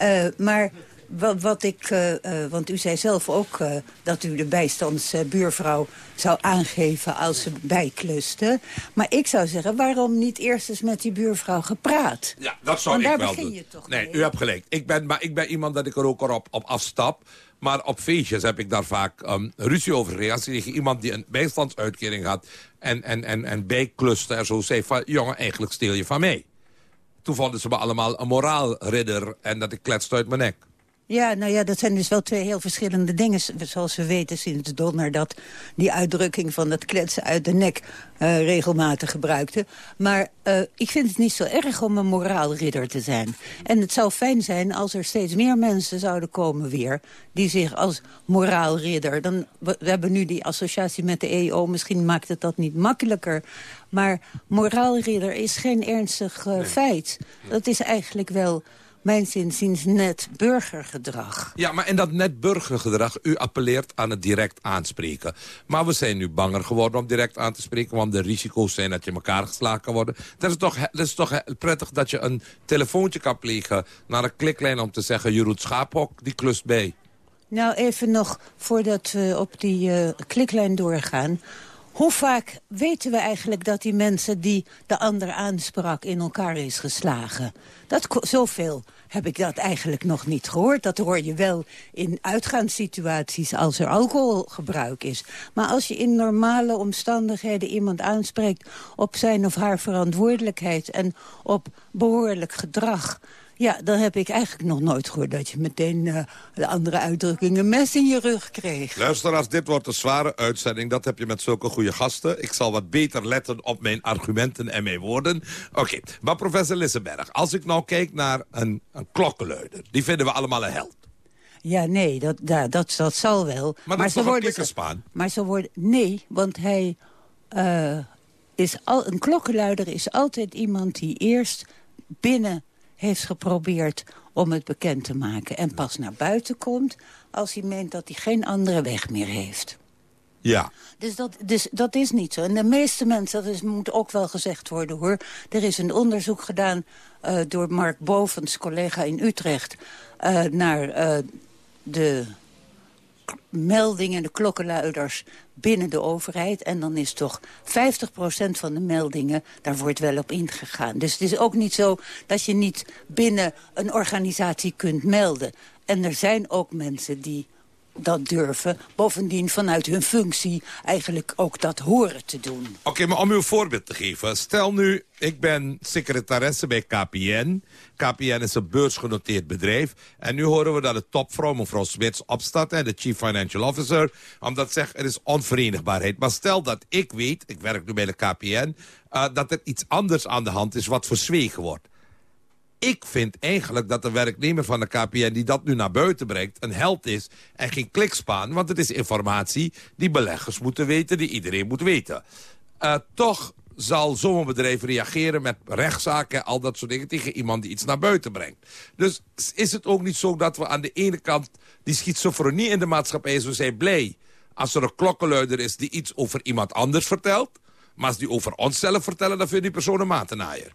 Uh, maar wat, wat ik, uh, uh, want u zei zelf ook uh, dat u de bijstandsbuurvrouw zou aangeven als ze bijkluste. Maar ik zou zeggen, waarom niet eerst eens met die buurvrouw gepraat? Ja, dat zou want ik wel doen. je toch nee, mee? u hebt gelijk. Ik ben, maar ik ben iemand dat ik er ook op, op afstap. Maar op feestjes heb ik daar vaak um, ruzie over gekregen. tegen iemand die een bijstandsuitkering had en, en, en, en bijkluste en zo zei van... jongen, eigenlijk steel je van mij. Toen vonden ze me allemaal een moraalridder en dat ik kletste uit mijn nek. Ja, nou ja, dat zijn dus wel twee heel verschillende dingen. Zoals we weten sinds Donner dat die uitdrukking van dat kletsen uit de nek uh, regelmatig gebruikte. Maar uh, ik vind het niet zo erg om een moraalridder te zijn. En het zou fijn zijn als er steeds meer mensen zouden komen weer... die zich als moraalridder... Dan, we, we hebben nu die associatie met de EO, misschien maakt het dat niet makkelijker... Maar moraalridder is geen ernstig uh, nee. feit. Dat is eigenlijk wel mijn zinziens net burgergedrag. Ja, maar in dat net burgergedrag, u appelleert aan het direct aanspreken. Maar we zijn nu banger geworden om direct aan te spreken... want de risico's zijn dat je elkaar geslagen kan worden. Dat is toch, dat is toch prettig dat je een telefoontje kan plegen... naar een kliklijn om te zeggen, Jeroen Schaaphok, die klust bij. Nou, even nog, voordat we op die uh, kliklijn doorgaan... Hoe vaak weten we eigenlijk dat die mensen die de ander aansprak in elkaar is geslagen? Dat, zoveel heb ik dat eigenlijk nog niet gehoord. Dat hoor je wel in uitgaanssituaties als er alcoholgebruik is. Maar als je in normale omstandigheden iemand aanspreekt op zijn of haar verantwoordelijkheid en op behoorlijk gedrag... Ja, dan heb ik eigenlijk nog nooit gehoord dat je meteen uh, de andere uitdrukking een mes in je rug kreeg. Luisteraars, dit wordt een zware uitzending. Dat heb je met zulke goede gasten. Ik zal wat beter letten op mijn argumenten en mijn woorden. Oké, okay. maar professor Lissenberg, als ik nou kijk naar een, een klokkenluider... die vinden we allemaal een held. Ja, nee, dat, dat, dat, dat zal wel. Maar, maar toch een spaan? Maar ze worden... Nee, want hij... Uh, is al, een klokkenluider is altijd iemand die eerst binnen heeft geprobeerd om het bekend te maken. En pas naar buiten komt als hij meent dat hij geen andere weg meer heeft. Ja. Dus dat, dus dat is niet zo. En de meeste mensen, dat is, moet ook wel gezegd worden hoor... er is een onderzoek gedaan uh, door Mark Bovens, collega in Utrecht... Uh, naar uh, de meldingen, de klokkenluiders binnen de overheid. En dan is toch 50% van de meldingen, daar wordt wel op ingegaan. Dus het is ook niet zo dat je niet binnen een organisatie kunt melden. En er zijn ook mensen die dat durven. Bovendien vanuit hun functie eigenlijk ook dat horen te doen. Oké, maar om u een voorbeeld te geven. Stel nu, ik ben secretaresse bij KPN. KPN is een beursgenoteerd bedrijf. En nu horen we dat de topvrouw, mevrouw Smits, opstaat. En de chief financial officer. Omdat zegt, er is onverenigbaarheid. Maar stel dat ik weet, ik werk nu bij de KPN... Uh, dat er iets anders aan de hand is wat verzwegen wordt. Ik vind eigenlijk dat de werknemer van de KPN... die dat nu naar buiten brengt, een held is en geen klikspaan. Want het is informatie die beleggers moeten weten, die iedereen moet weten. Uh, toch zal zo'n bedrijf reageren met rechtszaken... al dat soort dingen tegen iemand die iets naar buiten brengt. Dus is het ook niet zo dat we aan de ene kant... die schizofrenie in de maatschappij is, we zijn blij... als er een klokkenluider is die iets over iemand anders vertelt... maar als die over onszelf vertellen, dan vindt die persoon een matenaaier.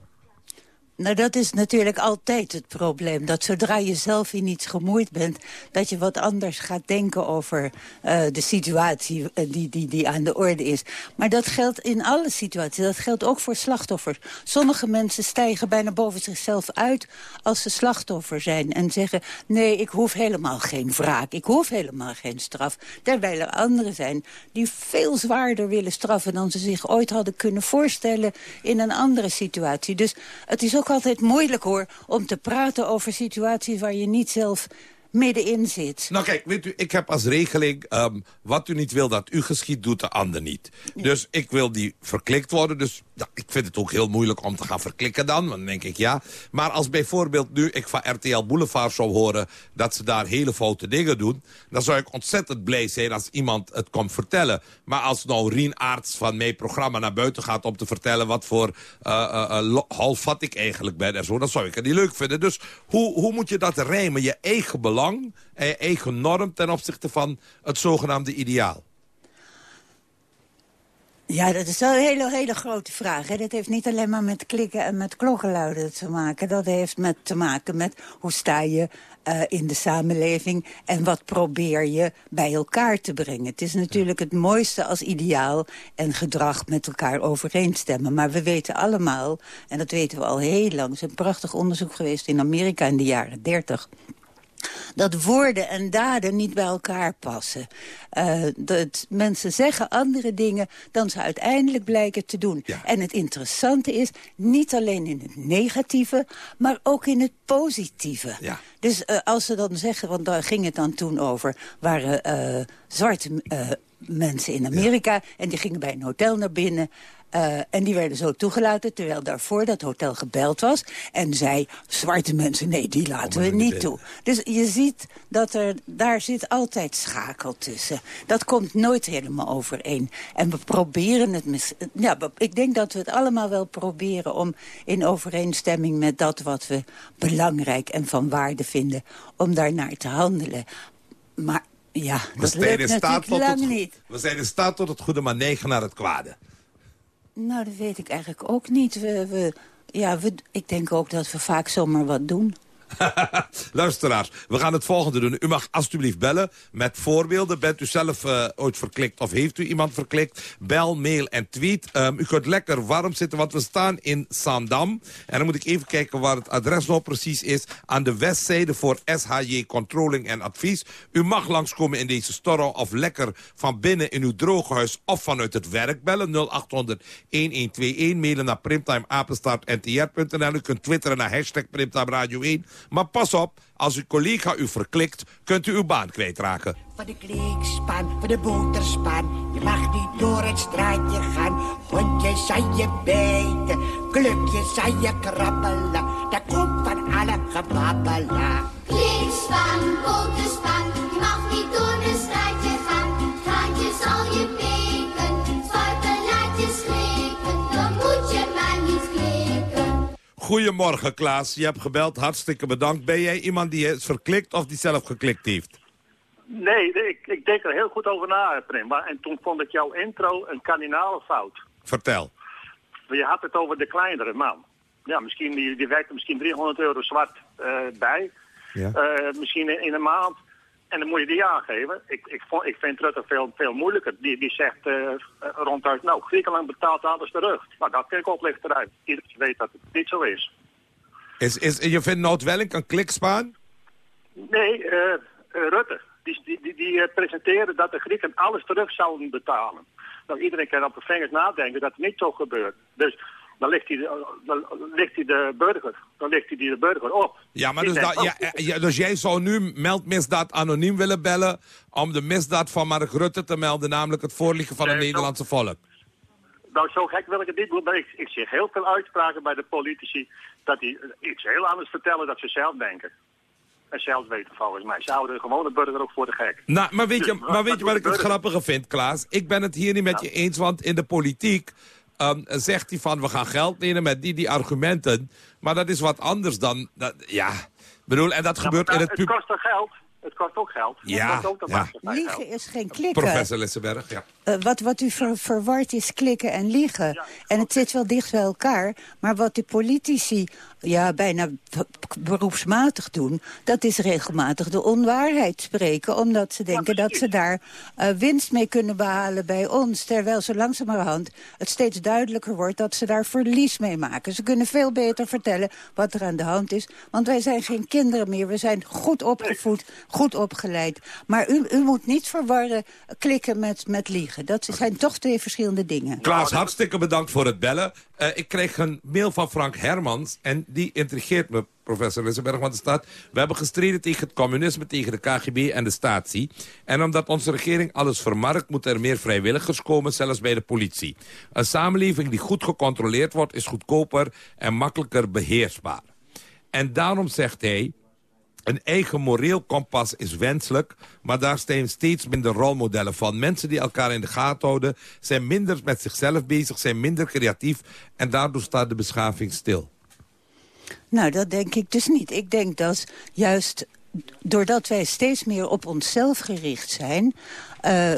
Nou, dat is natuurlijk altijd het probleem. Dat zodra je zelf in iets gemoeid bent... dat je wat anders gaat denken over uh, de situatie uh, die, die, die aan de orde is. Maar dat geldt in alle situaties. Dat geldt ook voor slachtoffers. Sommige mensen stijgen bijna boven zichzelf uit... als ze slachtoffer zijn en zeggen... nee, ik hoef helemaal geen wraak. Ik hoef helemaal geen straf. Terwijl er anderen zijn die veel zwaarder willen straffen... dan ze zich ooit hadden kunnen voorstellen in een andere situatie. Dus het is ook ook altijd moeilijk hoor om te praten over situaties waar je niet zelf middenin zit. Nou kijk, weet u, ik heb als regeling... Um, wat u niet wil dat u geschiet, doet de ander niet. Dus ik wil die verklikt worden. Dus ja, ik vind het ook heel moeilijk om te gaan verklikken dan. Want dan denk ik ja. Maar als bijvoorbeeld nu ik van RTL Boulevard zou horen... dat ze daar hele foute dingen doen... dan zou ik ontzettend blij zijn als iemand het komt vertellen. Maar als nou Rien Aarts van mijn programma naar buiten gaat... om te vertellen wat voor uh, uh, uh, halfvat ik eigenlijk ben en zo... dan zou ik het niet leuk vinden. Dus hoe, hoe moet je dat rijmen? Je eigen belang en je eigen norm ten opzichte van het zogenaamde ideaal. Ja, dat is wel een hele, hele grote vraag. Hè. Dat heeft niet alleen maar met klikken en met klokkenluiden te maken. Dat heeft met, te maken met hoe sta je uh, in de samenleving... en wat probeer je bij elkaar te brengen. Het is natuurlijk het mooiste als ideaal en gedrag met elkaar overeenstemmen. Maar we weten allemaal, en dat weten we al heel lang... er is een prachtig onderzoek geweest in Amerika in de jaren 30 dat woorden en daden niet bij elkaar passen. Uh, dat mensen zeggen andere dingen dan ze uiteindelijk blijken te doen. Ja. En het interessante is, niet alleen in het negatieve, maar ook in het positieve. Ja. Dus uh, als ze dan zeggen, want daar ging het dan toen over... waren uh, zwarte mensen in Amerika ja. en die gingen bij een hotel naar binnen... Uh, en die werden zo toegelaten, terwijl daarvoor dat hotel gebeld was. En zei, zwarte mensen, nee, die laten we niet toe. Dus je ziet dat er, daar zit altijd schakel tussen. Dat komt nooit helemaal overeen. En we proberen het... Mis, ja, ik denk dat we het allemaal wel proberen om in overeenstemming met dat wat we belangrijk en van waarde vinden... om daarnaar te handelen. Maar ja, dat we lukt natuurlijk lang niet. We zijn in staat tot het goede, maar negen naar het kwade. Nou, dat weet ik eigenlijk ook niet. We, we, ja, we, ik denk ook dat we vaak zomaar wat doen. Luisteraars, we gaan het volgende doen. U mag alstublieft bellen met voorbeelden. Bent u zelf uh, ooit verklikt of heeft u iemand verklikt? Bel, mail en tweet. Um, u kunt lekker warm zitten, want we staan in Sandam. En dan moet ik even kijken waar het adres nog precies is. Aan de westzijde voor SHJ Controlling en Advies. U mag langskomen in deze store of lekker van binnen in uw drooghuis of vanuit het werk bellen. 0800 1121. Mailen naar primtimeapenstaartntr.nl. U kunt twitteren naar hashtag Primtime Radio 1. Maar pas op, als uw collega u verklikt, kunt u uw baan kwijtraken. Van de klikspan, van de boterspan. Je mag niet door het straatje gaan. Hondje zal je bijten, klukje zal je krabbelen. Dat komt van alle gebabbelen. Klikspan, boterspan, je mag niet door het straatje gaan. Gaatje zal je pikken, Goedemorgen Klaas, je hebt gebeld, hartstikke bedankt. Ben jij iemand die is verklikt of die zelf geklikt heeft? Nee, ik, ik denk er heel goed over na, Prim. Maar, en toen vond ik jouw intro een kardinale fout. Vertel. Je had het over de kleinere man. Ja, misschien, die, die werkt er misschien 300 euro zwart uh, bij. Ja. Uh, misschien in, een maand. En dan moet je die aangeven. Ik, ik, ik vind Rutte veel, veel moeilijker. Die, die zegt uh, ronduit, nou, Griekenland betaalt alles terug. Nou, dat vind ik eruit. Iedereen weet dat het niet zo is. is, is je vindt Noordwelling een klikspaan? Nee, Rutte. Die, die, die, die presenteren dat de Grieken alles terug zouden betalen. Nou, iedereen kan op de vingers nadenken dat het niet zo gebeurt. Dus dan ligt hij, dan hij de burger, dan ligt hij de burger op. Ja, maar dus, dat, ja, ja, dus jij zou nu meldmisdaad anoniem willen bellen... om de misdaad van Mark Rutte te melden, namelijk het voorliggen van nee, het Nederlandse volk. Nou, zo gek wil ik het niet doen, maar ik, ik zie heel veel uitspraken bij de politici... dat die iets heel anders vertellen dat ze zelf denken. En zelf weten volgens mij. Ze houden de gewone burger ook voor de gek. Nou, maar weet je, Dus, maar weet je wat ik het grappige vind, Klaas? Ik ben het hier niet met je eens, want in de politiek ehm, zegt hij van... we gaan geld lenen met die, die argumenten. Maar dat is wat anders dan... Dat, ja, bedoel, en dat gebeurt in het... het kost toch geld? Het kost ook geld. Ja, het kost ook ja. geld. Liegen is geen klikken. Professor Lissenberg, ja. Eh, wat, wat u ver, verward is klikken en liegen. en het zit wel dicht bij elkaar. Maar wat de politici ja, bijna beroepsmatig doen... dat is regelmatig de onwaarheid spreken. Omdat ze denken dat ze daar eh, winst mee kunnen behalen bij ons. Terwijl zo langzamerhand het steeds duidelijker wordt... dat ze daar verlies mee maken. Ze kunnen veel beter vertellen wat er aan de hand is. Want wij zijn geen kinderen meer. We zijn goed opgevoed, goed opgeleid. Maar u, u moet niet verwarren klikken met, met liegen. Dat zijn toch twee verschillende dingen. Klaas, hartstikke bedankt voor het bellen. Eh, ik kreeg een mail van Frank Hermans en die intrigeert me, professor Lissenberg. Want er staat, we hebben gestreden tegen het communisme, tegen de KGB en de statie. En omdat onze regering alles vermarkt, moeten er meer vrijwilligers komen, zelfs bij de politie. Een samenleving die goed gecontroleerd wordt, is goedkoper en makkelijker beheersbaar. En daarom zegt hij, een eigen moreel kompas is wenselijk, maar daar zijn steeds minder rolmodellen van. Mensen die elkaar in de gaten houden, zijn minder met zichzelf bezig, zijn minder creatief en daardoor staat de beschaving stil. Nou, dat denk ik dus niet. Ik denk dat juist doordat wij steeds meer op onszelf gericht zijn... eh,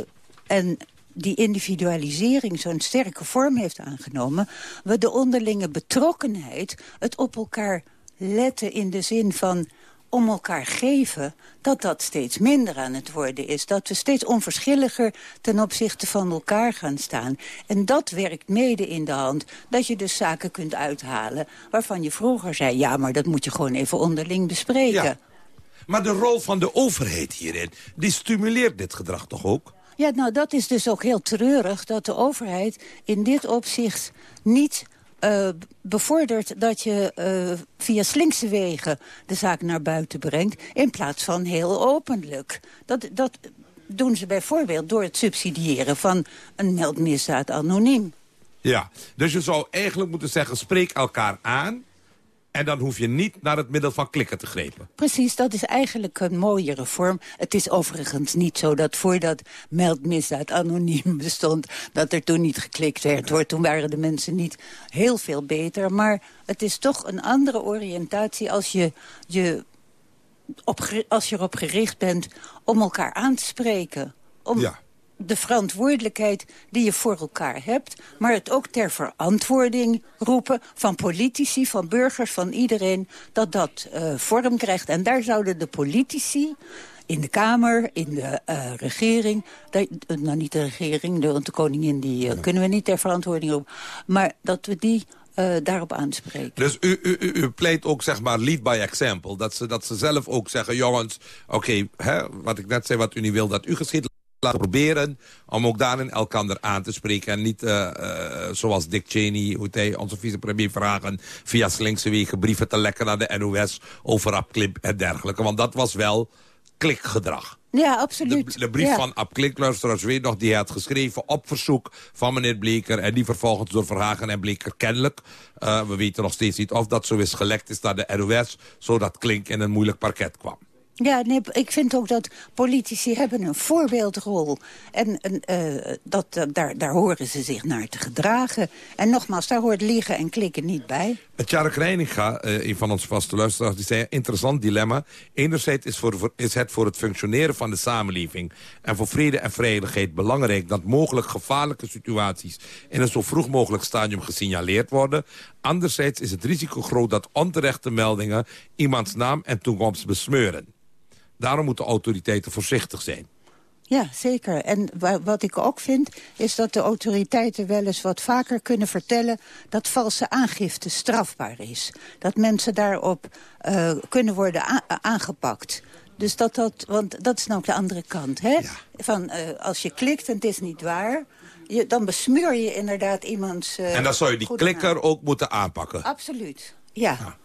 en die individualisering zo'n sterke vorm heeft aangenomen... we de onderlinge betrokkenheid, het op elkaar letten in de zin van om elkaar geven, dat dat steeds minder aan het worden is. Dat we steeds onverschilliger ten opzichte van elkaar gaan staan. En dat werkt mede in de hand dat je dus zaken kunt uithalen... waarvan je vroeger zei, ja, maar dat moet je gewoon even onderling bespreken. Ja. Maar de rol van de overheid hierin, die stimuleert dit gedrag toch ook? Ja, nou, dat is dus ook heel treurig dat de overheid in dit opzicht niet eh, bevordert dat je eh, via slinkse wegen de zaak naar buiten brengt... in plaats van heel openlijk. Dat, dat doen ze bijvoorbeeld door het subsidiëren van een meldmisdaad anoniem. Ja, dus je zou eigenlijk moeten zeggen, spreek elkaar aan... en dan hoef je niet naar het middel van klikken te grepen. Precies, dat is eigenlijk een mooie reform. Het is overigens niet zo dat voordat meldmisdaad anoniem bestond... dat er toen niet geklikt werd. Hoor. Toen waren de mensen niet heel veel beter. Maar het is toch een andere oriëntatie als je, je, op, als je erop gericht bent om elkaar aan te spreken. Om Ja. De verantwoordelijkheid die je voor elkaar hebt... maar het ook ter verantwoording roepen van politici, van burgers, van iedereen... dat dat eh, vorm krijgt. En daar zouden de politici in de Kamer, in de eh, regering... daar- eh, nou, niet de regering, de, want de koningin die kunnen we niet ter verantwoording roepen... maar dat we die daarop aanspreken. Dus u, u, u, pleit ook, zeg maar, lead by example. Dat ze, dat ze zelf ook zeggen, jongens, oké, wat ik net zei, wat u niet wil dat u geschiet... Laten proberen om ook daarin elkander aan te spreken. En niet eh, eh, zoals Dick Cheney, hoe hij onze vicepremier vragen... via slinkse wegen brieven te lekken naar de NOS over Abklip en dergelijke. Want dat was wel klikgedrag. Ja, absoluut. De, de brief Ja. van Ab Klink, luisteraars weet nog, die hij had geschreven op verzoek van meneer Bleker. En die vervolgens door Verhagen en Bleker kennelijk, eh, we weten nog steeds niet of dat zo is, gelekt is naar de NOS, zodat Klink in een moeilijk parket kwam. Ja, nee, ik vind ook dat politici hebben een voorbeeldrol. En, en eh, dat, daar, daar horen ze zich naar te gedragen. En nogmaals, daar hoort liegen en klikken niet bij. Tjark Reininga, eh, een van onze vaste luisteraars, die zei... interessant dilemma. Enerzijds is, voor- is het voor het functioneren van de samenleving... en voor vrede en veiligheid belangrijk... dat mogelijk gevaarlijke situaties... in een zo vroeg mogelijk stadium gesignaleerd worden. Anderzijds is het risico groot dat onterechte meldingen... iemands naam en toekomst besmeuren. Daarom moeten autoriteiten voorzichtig zijn. Ja, zeker. En wa- wat ik ook vind, is dat de autoriteiten wel eens wat vaker kunnen vertellen dat valse aangifte strafbaar is. Dat mensen daarop eh, kunnen worden aangepakt. Dus dat dat, want dat is nou ook de andere kant, hè? Van eh, als je klikt en het is niet waar, je, dan besmeur je inderdaad iemands. eh, en dan zou je die naam. klikker ook moeten aanpakken. Absoluut. Ja. Ja,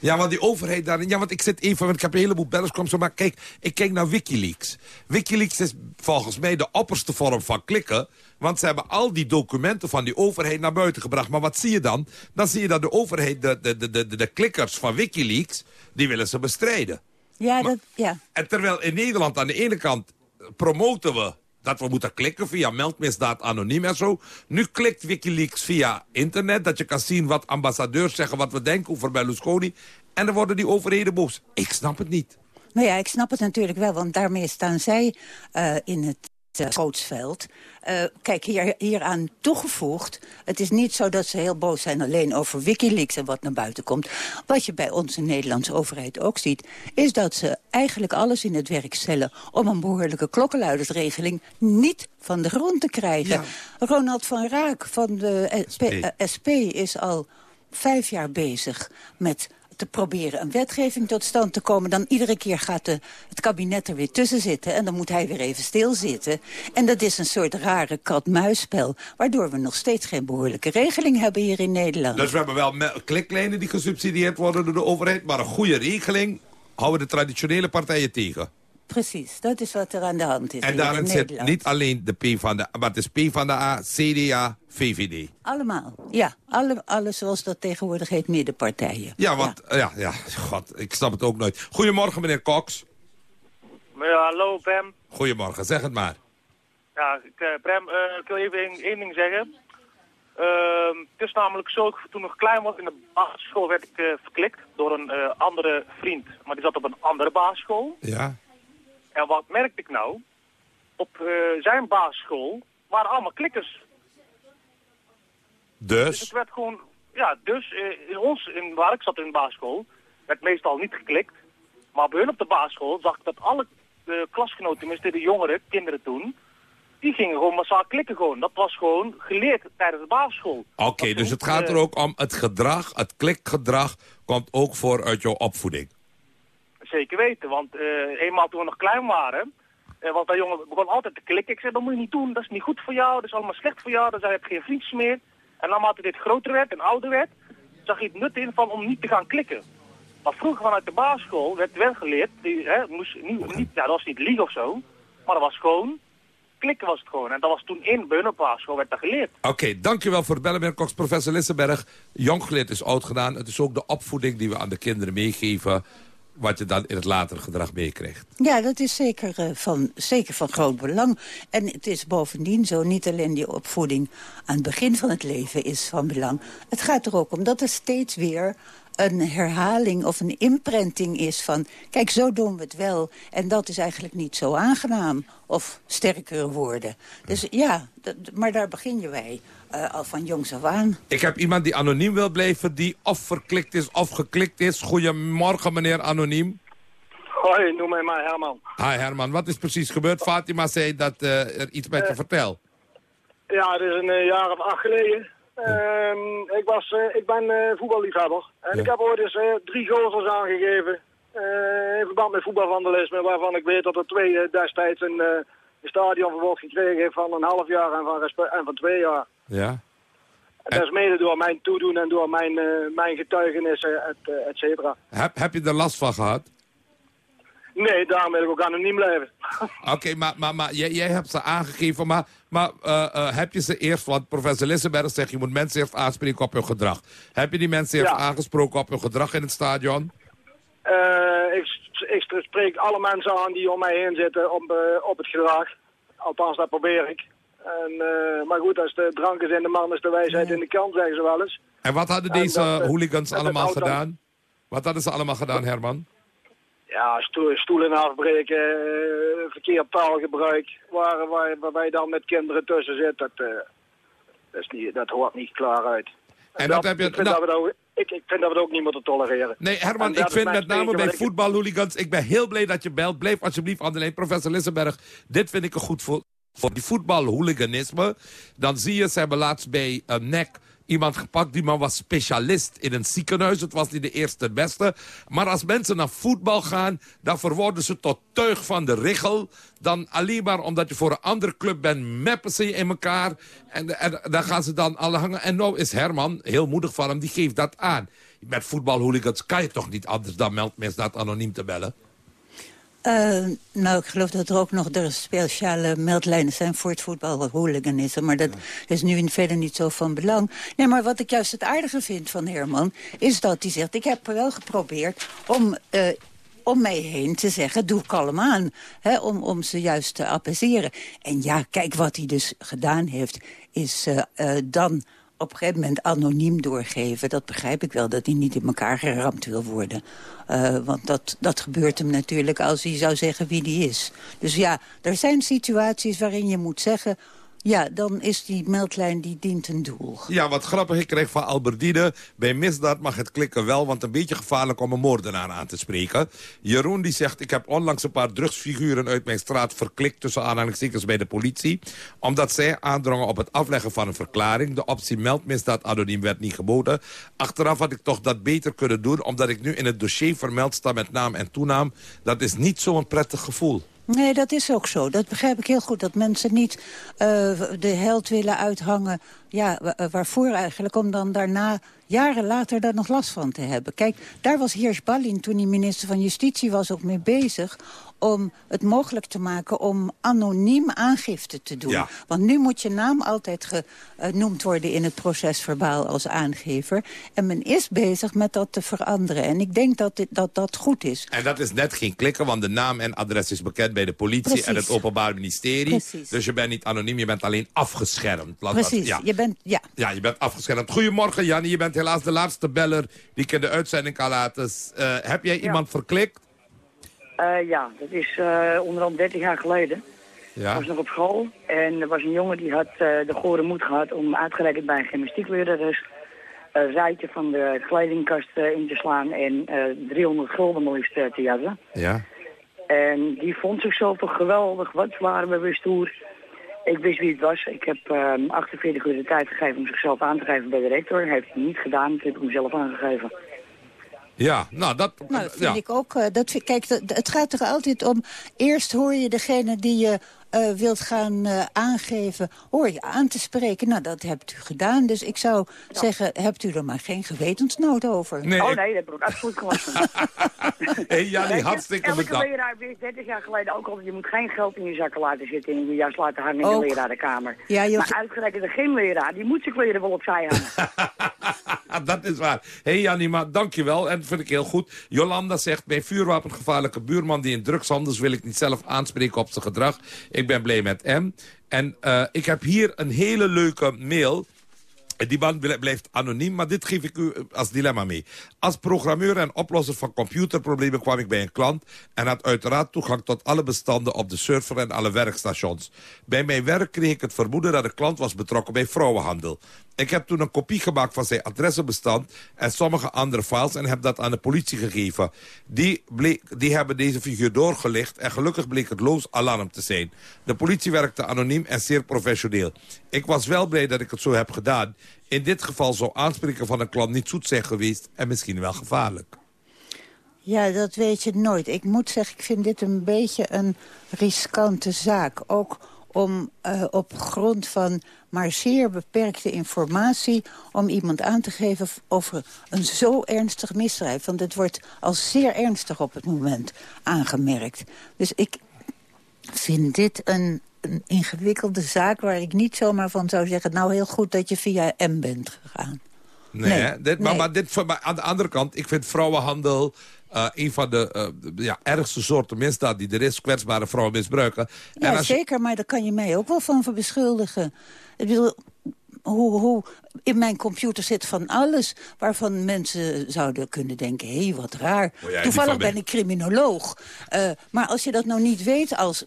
want die overheid daarin... Ja, want ik zit even... Want ik heb een heleboel bellers komen zo... Maar kijk, ik kijk naar Wikileaks. Wikileaks is volgens mij de opperste vorm van klikken. Want ze hebben al die documenten van die overheid naar buiten gebracht. Maar wat zie je dan? Dan zie je dat de overheid, de, de, de, de, de klikkers van Wikileaks... die willen ze bestrijden. Ja, dat, ja. En terwijl in Nederland aan de ene kant promoten we dat we moeten klikken via meldmisdaad anoniem en zo. Nu klikt Wikileaks via internet, dat je kan zien wat ambassadeurs zeggen... wat we denken over Berlusconi. En dan worden die overheden boos. Ik snap het niet. Nou ja, ik snap het natuurlijk wel, want daarmee staan zij uh, in het schootsveld. Uh, kijk, hier, hieraan toegevoegd, het is niet zo dat ze heel boos zijn alleen over Wikileaks en wat naar buiten komt. Wat je bij onze Nederlandse overheid ook ziet, is dat ze eigenlijk alles in het werk stellen om een behoorlijke klokkenluidersregeling niet van de grond te krijgen. Ja. Ronald van Raak van de SP, uh, SP is al vijf jaar bezig met te proberen een wetgeving tot stand te komen... dan iedere keer gaat de, het kabinet er weer tussen zitten... en dan moet hij weer even stilzitten. En dat is een soort rare kat-muisspel... waardoor we nog steeds geen behoorlijke regeling hebben hier in Nederland. Dus we hebben wel kliklijnen die gesubsidieerd worden door de overheid... maar een goede regeling houden de traditionele partijen tegen. Precies, dat is wat er aan de hand is En daarin in zit niet alleen de P van de... maar het is P van de A, CDA, VVD. Allemaal, ja. Alle, alle zoals dat tegenwoordig heet, middenpartijen. Ja, want... Ja, ja, god, ik snap het ook nooit. Goedemorgen, meneer Cox. Ja, hallo, Prem. Goedemorgen, zeg het maar. Ja, ik, uh, Prem, uh, ik wil even één, ding zeggen. Uh, het is namelijk zo, ik- toen ik nog klein was in de basisschool werd ik uh, verklikt door een uh, andere vriend. Maar die zat op een andere basisschool. Ja. En wat merkte ik nou? Op uh, zijn basisschool waren allemaal klikkers. Dus Dus? het werd gewoon, ja, dus uh, in ons, in, waar ik zat in de basisschool, werd meestal niet geklikt. Maar bij hun op de basisschool zag ik dat alle uh, klasgenoten, tenminste de jongere kinderen toen, die gingen gewoon massaal klikken gewoon. Dat was gewoon geleerd tijdens de basisschool. Oké, dus het gaat er ook om het gedrag, het klikgedrag... komt ook voor uit jouw opvoeding. Zeker weten, want uh, eenmaal toen we nog klein waren, uh, want dat jongen begon altijd te klikken. Ik zei, dat moet je niet doen, dat is niet goed voor jou, dat is allemaal slecht voor jou, dan zei je, heb geen vriendjes meer. En naarmate dit groter werd en ouder werd, zag je het nut in van om niet te gaan klikken. Maar vroeger vanuit de basisschool werd wel geleerd, die, hè, moest niet, niet, ja, dat was niet liegen of zo, maar dat was gewoon, klikken was het gewoon. En dat was toen in Beun op basisschool werd dat geleerd. Oké, dankjewel voor het bellen, meneer Cox. Professor Lissenberg, jong geleerd is oud gedaan. Het is ook de opvoeding die we aan de kinderen meegeven... wat je dan in het latere gedrag meekrijgt. Ja, dat is zeker, uh, van, zeker van groot belang. En het is bovendien zo, niet alleen die opvoeding aan het begin van het leven is van belang. Het gaat er ook om dat er steeds weer een herhaling of een imprinting is van... kijk, zo doen we het wel en dat is eigenlijk niet zo aangenaam. Of sterkere woorden. Dus ja, maar daar begin je wij uh, al van jongs af aan. Ik heb iemand die anoniem wil blijven, die of verklikt is of geklikt is. Goedemorgen, meneer Anoniem. Hoi, noem mij maar Herman. Hi Herman, wat is precies gebeurd? Fatima zei dat uh, er iets met uh, je vertelt. Ja, het is een jaar of acht geleden. Uh, ik, was, uh, ik ben uh, voetballiefhebber. En ja. ik heb ooit eens drie gozels aangegeven. in verband met voetbalvandalisme. Waarvan ik weet dat er twee destijds een, een stadionverbod gekregen heeft van een half jaar en van, en van twee jaar. Ja. En dat is mede door mijn toedoen en door mijn, mijn getuigenissen, et, et cetera. Heb, heb je er last van gehad? Nee, daarom wil ik ook anoniem blijven. Oké, okay, maar, maar, maar jij, jij, hebt ze aangegeven, maar, maar uh, uh, heb je ze eerst... want professor Lissenberg zegt, je moet mensen eerst aanspreken op hun gedrag. Heb je die mensen eerst ja. aangesproken op hun gedrag in het stadion? Uh, ik, ik, spreek alle mensen aan die om mij heen zitten op, op het gedrag. Althans, dat probeer ik. En, maar goed, als de drank is in de man is de wijsheid in de kant, zeggen ze wel eens. En wat hadden deze dat, hooligans allemaal gedaan? Wat hadden ze allemaal gedaan, Herman? Ja, stoelen afbreken, uh, verkeerd taalgebruik, waar, waar, waar je dan met kinderen tussen zit, dat, uh, dat, is niet, dat hoort niet klaar uit. En, en dat, dat, heb je... Ik vind, nou, dat we ook, ik, ik vind dat we het ook niet moeten tolereren. Nee, Herman, ik vind met name bij voetbalhooligans, ik ben heel blij dat je belt. Blijf alsjeblieft aan de lijn. Professor Lissenberg, dit vind ik een goed voor, voor die voetbalhooliganisme. Dan zie je, ze hebben laatst bij uh, NEC iemand gepakt. Die man was specialist in een ziekenhuis. Het was niet de eerste beste. Maar als mensen naar voetbal gaan, dan verworden ze tot tuig van de richel. Dan alleen maar omdat je voor een andere club bent, meppen ze je in elkaar. En, daar gaan ze dan alle hangen. En nou is Herman, heel moedig van hem, die geeft dat aan. Met voetbalhooligans kan je toch niet anders dan meldmisdaad anoniem te bellen? Eh, nou, ik geloof dat er ook nog er speciale meldlijnen zijn voor het voetbalhooliganisme. Maar dat is nu in verder niet zo van belang. Nee, maar wat ik juist het aardige vind van Herman... is dat hij zegt, ik heb wel geprobeerd om... eh, om mij heen te zeggen, doe kalm aan. Hè, om, om ze juist te appeaseren. En ja, kijk wat hij dus gedaan heeft, is eh, dan op een gegeven moment anoniem doorgeven. Dat begrijp ik wel, dat hij niet in elkaar geramd wil worden. Eh, want dat, dat gebeurt hem natuurlijk als hij zou zeggen wie die is. Dus ja, er zijn situaties waarin je moet zeggen... ja, dan is die meldlijn die dient een doel. Ja, wat grappig, ik kreeg van Albertine... bij misdaad mag het klikken wel, want een beetje gevaarlijk om een moordenaar aan te spreken. Jeroen die zegt, ik heb onlangs een paar drugsfiguren uit mijn straat verklikt... tussen aanhalingstekens bij de politie... omdat zij aandrongen op het afleggen van een verklaring. De optie meldmisdaad anoniem werd niet geboden. Achteraf had ik toch dat beter kunnen doen... omdat ik nu in het dossier vermeld sta met naam en toenaam. Dat is niet zo'n prettig gevoel. Nee, dat is ook zo. Dat begrijp ik heel goed. Dat mensen niet eh, de held willen uithangen. Ja, eh, waarvoor eigenlijk? Om dan daarna, jaren later, daar nog last van te hebben. Kijk, daar was Heers Ballin, toen hij minister van Justitie was, ook mee bezig om het mogelijk te maken om anoniem aangifte te doen. Ja. Want nu moet je naam altijd genoemd worden in het procesverbaal als aangever. En men is bezig met dat te veranderen. En ik denk dat dit, dat, dat goed is. En dat is net geen klikken, want de naam en adres is bekend bij de politie Precies. en het Openbaar Ministerie. Precies. Dus je bent niet anoniem, je bent alleen afgeschermd. Laat dat- Precies, ja. je bent, ja. Ja, je bent afgeschermd. Goedemorgen, Jannie. Je bent helaas de laatste beller die ik in de uitzending kan laten. Eh, heb jij iemand verklikt? Eh, ja, dat is eh onder andere 30 jaar geleden. Ik Ja. was nog op school en er was een jongen die had eh, de gore moed gehad om uitgerekend bij een gymnastieklerares een rijtje van de kledingkast in te slaan en eh 300 gulden maar liefst te jatten. Ja. En die vond zichzelf toch geweldig. Wat waren we weer stoer. Ik wist wie het was. Ik heb eh, 48 uur de tijd gegeven om zichzelf aan te geven bij de rector. Hij heeft het niet gedaan. Ik heb hem zelf aangegeven. Ja, nou dat... Nou, dat vind ja. ik ook. eh, dat vind, kijk, dat- het gaat er altijd om. Eerst hoor je degene die je eh, wilt gaan eh, aangeven, hoor je aan te spreken. Nou, dat hebt u gedaan. Dus ik zou zeggen, hebt u er maar geen gewetensnood over. Nee, oh ik- nee, dat heb ik ook absoluut gelachen. Hey, Jannie, Weet hartstikke Elke bedankt. leraar wist 30 jaar geleden ook al, je moet geen geld in je zakken laten zitten en je jas laten hangen in de lerarenkamer. Ja, je- Maar uitgerekend de gymleraar, die moet zijn kleren wel opzij hangen. Dat is waar. Hé hey Janima, dankjewel. En dat vind ik heel goed. Jolanda zegt, mijn vuurwapengevaarlijke buurman die in drugshandels wil ik niet zelf aanspreken op zijn gedrag. Ik ben blij met hem. En eh, ik heb hier een hele leuke mail. Die man bl- blijft anoniem, maar dit geef ik u eh, als dilemma mee. Als programmeur en oplosser van computerproblemen kwam ik bij een klant... en had uiteraard toegang tot alle bestanden op de server en alle werkstations. Bij mijn werk kreeg ik het vermoeden dat de klant was betrokken bij vrouwenhandel. Ik heb toen een kopie gemaakt van zijn adressenbestand... en sommige andere files en heb dat aan de politie gegeven. Die, bleek, die hebben deze figuur doorgelicht... en gelukkig bleek het loos alarm te zijn. De politie werkte anoniem en zeer professioneel. Ik was wel blij dat ik het zo heb gedaan. In dit geval zou aanspreken van een klant niet zoet zijn geweest... en misschien wel gevaarlijk. Ja, dat weet je nooit. Ik moet zeggen, ik vind dit een beetje een riskante zaak. Ook om eh, op grond van maar zeer beperkte informatie... om iemand aan te geven over een zo ernstig misdrijf. Want het wordt als zeer ernstig op het moment aangemerkt. Dus ik vind dit een, een ingewikkelde zaak... waar ik niet zomaar van zou zeggen... nou, heel goed dat je via M bent gegaan. Nee, Nee, hè? Dit, maar, nee. maar, dit, maar aan de andere kant, ik vind vrouwenhandel... eh, een van de eh, ja, ergste soorten misdaad die er is. Kwetsbare vrouwen misbruiken. Ja, en als je- zeker, maar daar kan je mij ook wel van beschuldigen. Ik bedoel, hoe, hoe, in mijn computer zit van alles... waarvan mensen zouden kunnen denken, hé, hey, wat raar. Oh Toevallig ben ik criminoloog. Eh, maar als je dat nou niet weet als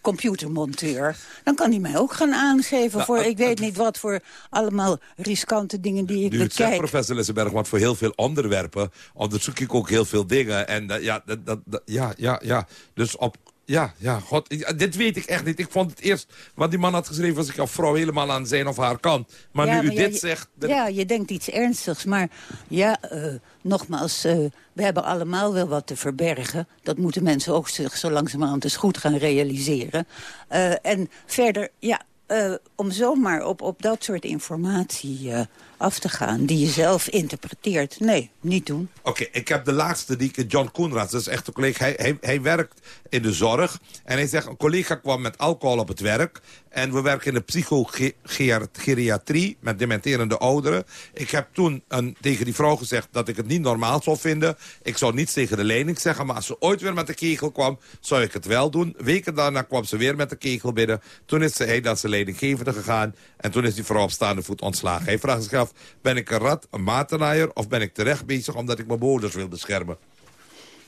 computermonteur... dan kan hij mij ook gaan aangeven Nou, voor... ik weet niet wat voor allemaal riskante dingen die ik Nu bekijk. professor Lissenberg, want voor heel veel onderwerpen onderzoek ik ook heel veel dingen. En eh, ja, dat, dat, dat- ja, ja, ja, dus op Ja, ja, god, ik- dit weet ik echt niet. Ik vond het eerst wat die man had geschreven... was ik jouw vrouw helemaal aan zijn of haar kant. Maar Ja, nu u ja, dit je- zegt... Ja, je denkt iets ernstigs. Maar ja, eh, nogmaals, eh, we hebben allemaal wel wat te verbergen. Dat moeten mensen ook zich zo langzamerhand eens goed gaan realiseren. Eh, en verder, ja, om zomaar op, op dat soort informatie af te gaan... die je zelf interpreteert, nee, niet doen. Oké, ik heb de laatste die John Koenraads, dat is echt een collega. Hij, hij, werkt in de zorg. En hij zegt, een collega kwam met alcohol op het werk. En we werken in de psychogeriatrie met dementerende ouderen. Ik heb toen tegen die vrouw gezegd dat ik het niet normaal zou vinden. Ik zou niets tegen de leiding zeggen. Maar als ze ooit weer met de kegel kwam, zou ik het wel doen. Weken daarna kwam ze weer met de kegel binnen. Toen is ze, hij naar zijn leidinggevende gegaan. En toen is die vrouw op staande voet ontslagen. Hij vraagt zich af, ben ik een rat, een matenaaier... of ben ik terecht bezig omdat ik mijn bewoners wil beschermen?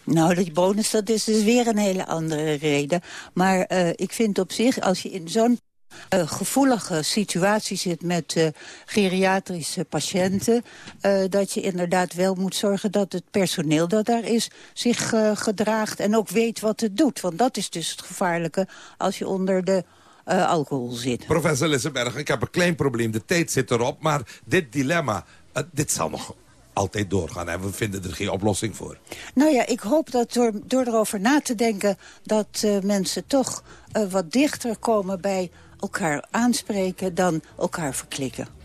Nou, die bonus, dat is dus weer een hele andere reden. Maar eh, ik vind op zich, als je in zo'n eh, gevoelige situatie zit met eh, geriatrische patiënten... dat je inderdaad wel moet zorgen dat het personeel dat daar is... zich gedraagt en ook weet wat het doet. Want dat is dus het gevaarlijke als je onder de eh, alcohol zit. Professor Lissenberg, ik heb een klein probleem. De tijd zit erop, maar dit dilemma, eh, dit zal nog altijd doorgaan. En we vinden er geen oplossing voor. Nou ja, ik hoop dat door, door erover na te denken... dat eh, mensen toch eh, wat dichter komen bij elkaar aanspreken... dan elkaar verklikken.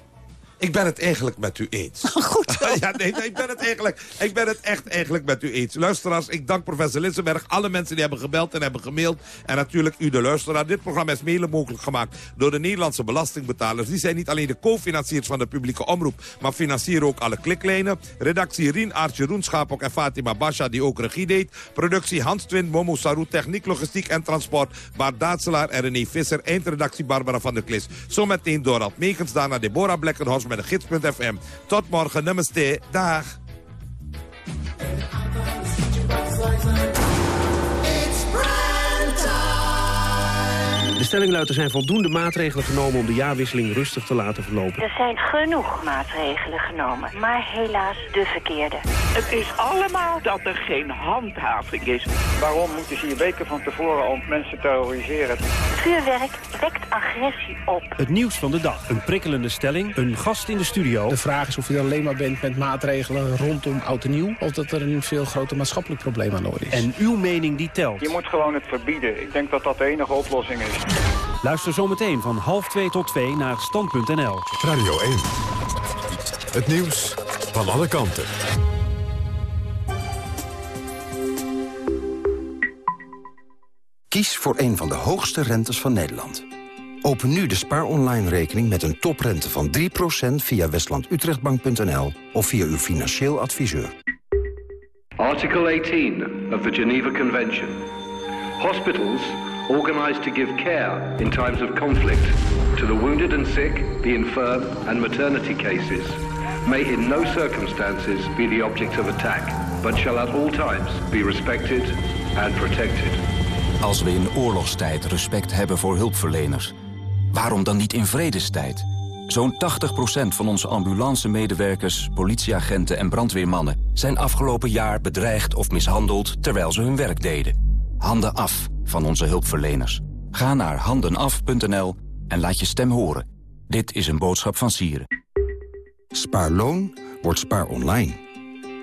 Ik ben het eigenlijk met u eens. Goed ja, nee, nee, ik ben het eigenlijk, ik ben het echt eigenlijk met u eens. Luisteraars, ik dank professor Lissenberg, alle mensen die hebben gebeld en hebben gemaild. En natuurlijk u, de luisteraar. Dit programma is mede mogelijk gemaakt door de Nederlandse belastingbetalers. Die zijn niet alleen de co-financiers van de publieke omroep, maar financieren ook alle kliklijnen. Redactie Rien, Aartje Roen, Schapok en Fatima Basha, die ook regie deed. Productie Hans Twin, Momo Sarou, techniek, logistiek en transport. Bart Daatselaar en René Visser, eindredactie Barbara van der Klis. Zometeen Dorald Megens, daarna Deborah Blekkenhorst met de gids.fm. Tot morgen, namaste, dag. De stelling luidt, er zijn voldoende maatregelen genomen om de jaarwisseling rustig te laten verlopen. Er zijn genoeg maatregelen genomen, maar helaas de verkeerde. Het is allemaal dat er geen handhaving is. Waarom moeten ze hier weken van tevoren om mensen terroriseren? Vuurwerk wekt agressie op. Het nieuws van de dag. Een prikkelende stelling, een gast in de studio. De vraag is of je alleen maar bent met maatregelen rondom oud en nieuw... of dat er een veel groter maatschappelijk probleem aan de orde is. En uw mening die telt. Je moet gewoon het verbieden. Ik denk dat dat de enige oplossing is. Luister zometeen van half 2 tot 2 naar stand.nl. Radio 1. Het nieuws van alle kanten. Kies voor een van de hoogste rentes van Nederland. Open nu de Spaar Online rekening met een toprente van 3% via westlandutrechtbank.nl of via uw financieel adviseur. Article 18 of the Geneva Convention. Hospitals organized to give care in times of conflict to the wounded and sick, the infirm and maternity cases may in no circumstances be the object of attack, but shall at all times be respected and protected. Als we in oorlogstijd respect hebben voor hulpverleners, waarom dan niet in vredestijd? Zo'n 80% van onze ambulance-medewerkers, politieagenten en brandweermannen... zijn afgelopen jaar bedreigd of mishandeld terwijl ze hun werk deden. Handen af van onze hulpverleners. Ga naar handenaf.nl en laat je stem horen. Dit is een boodschap van Sieren. Spaarloon wordt spaar online.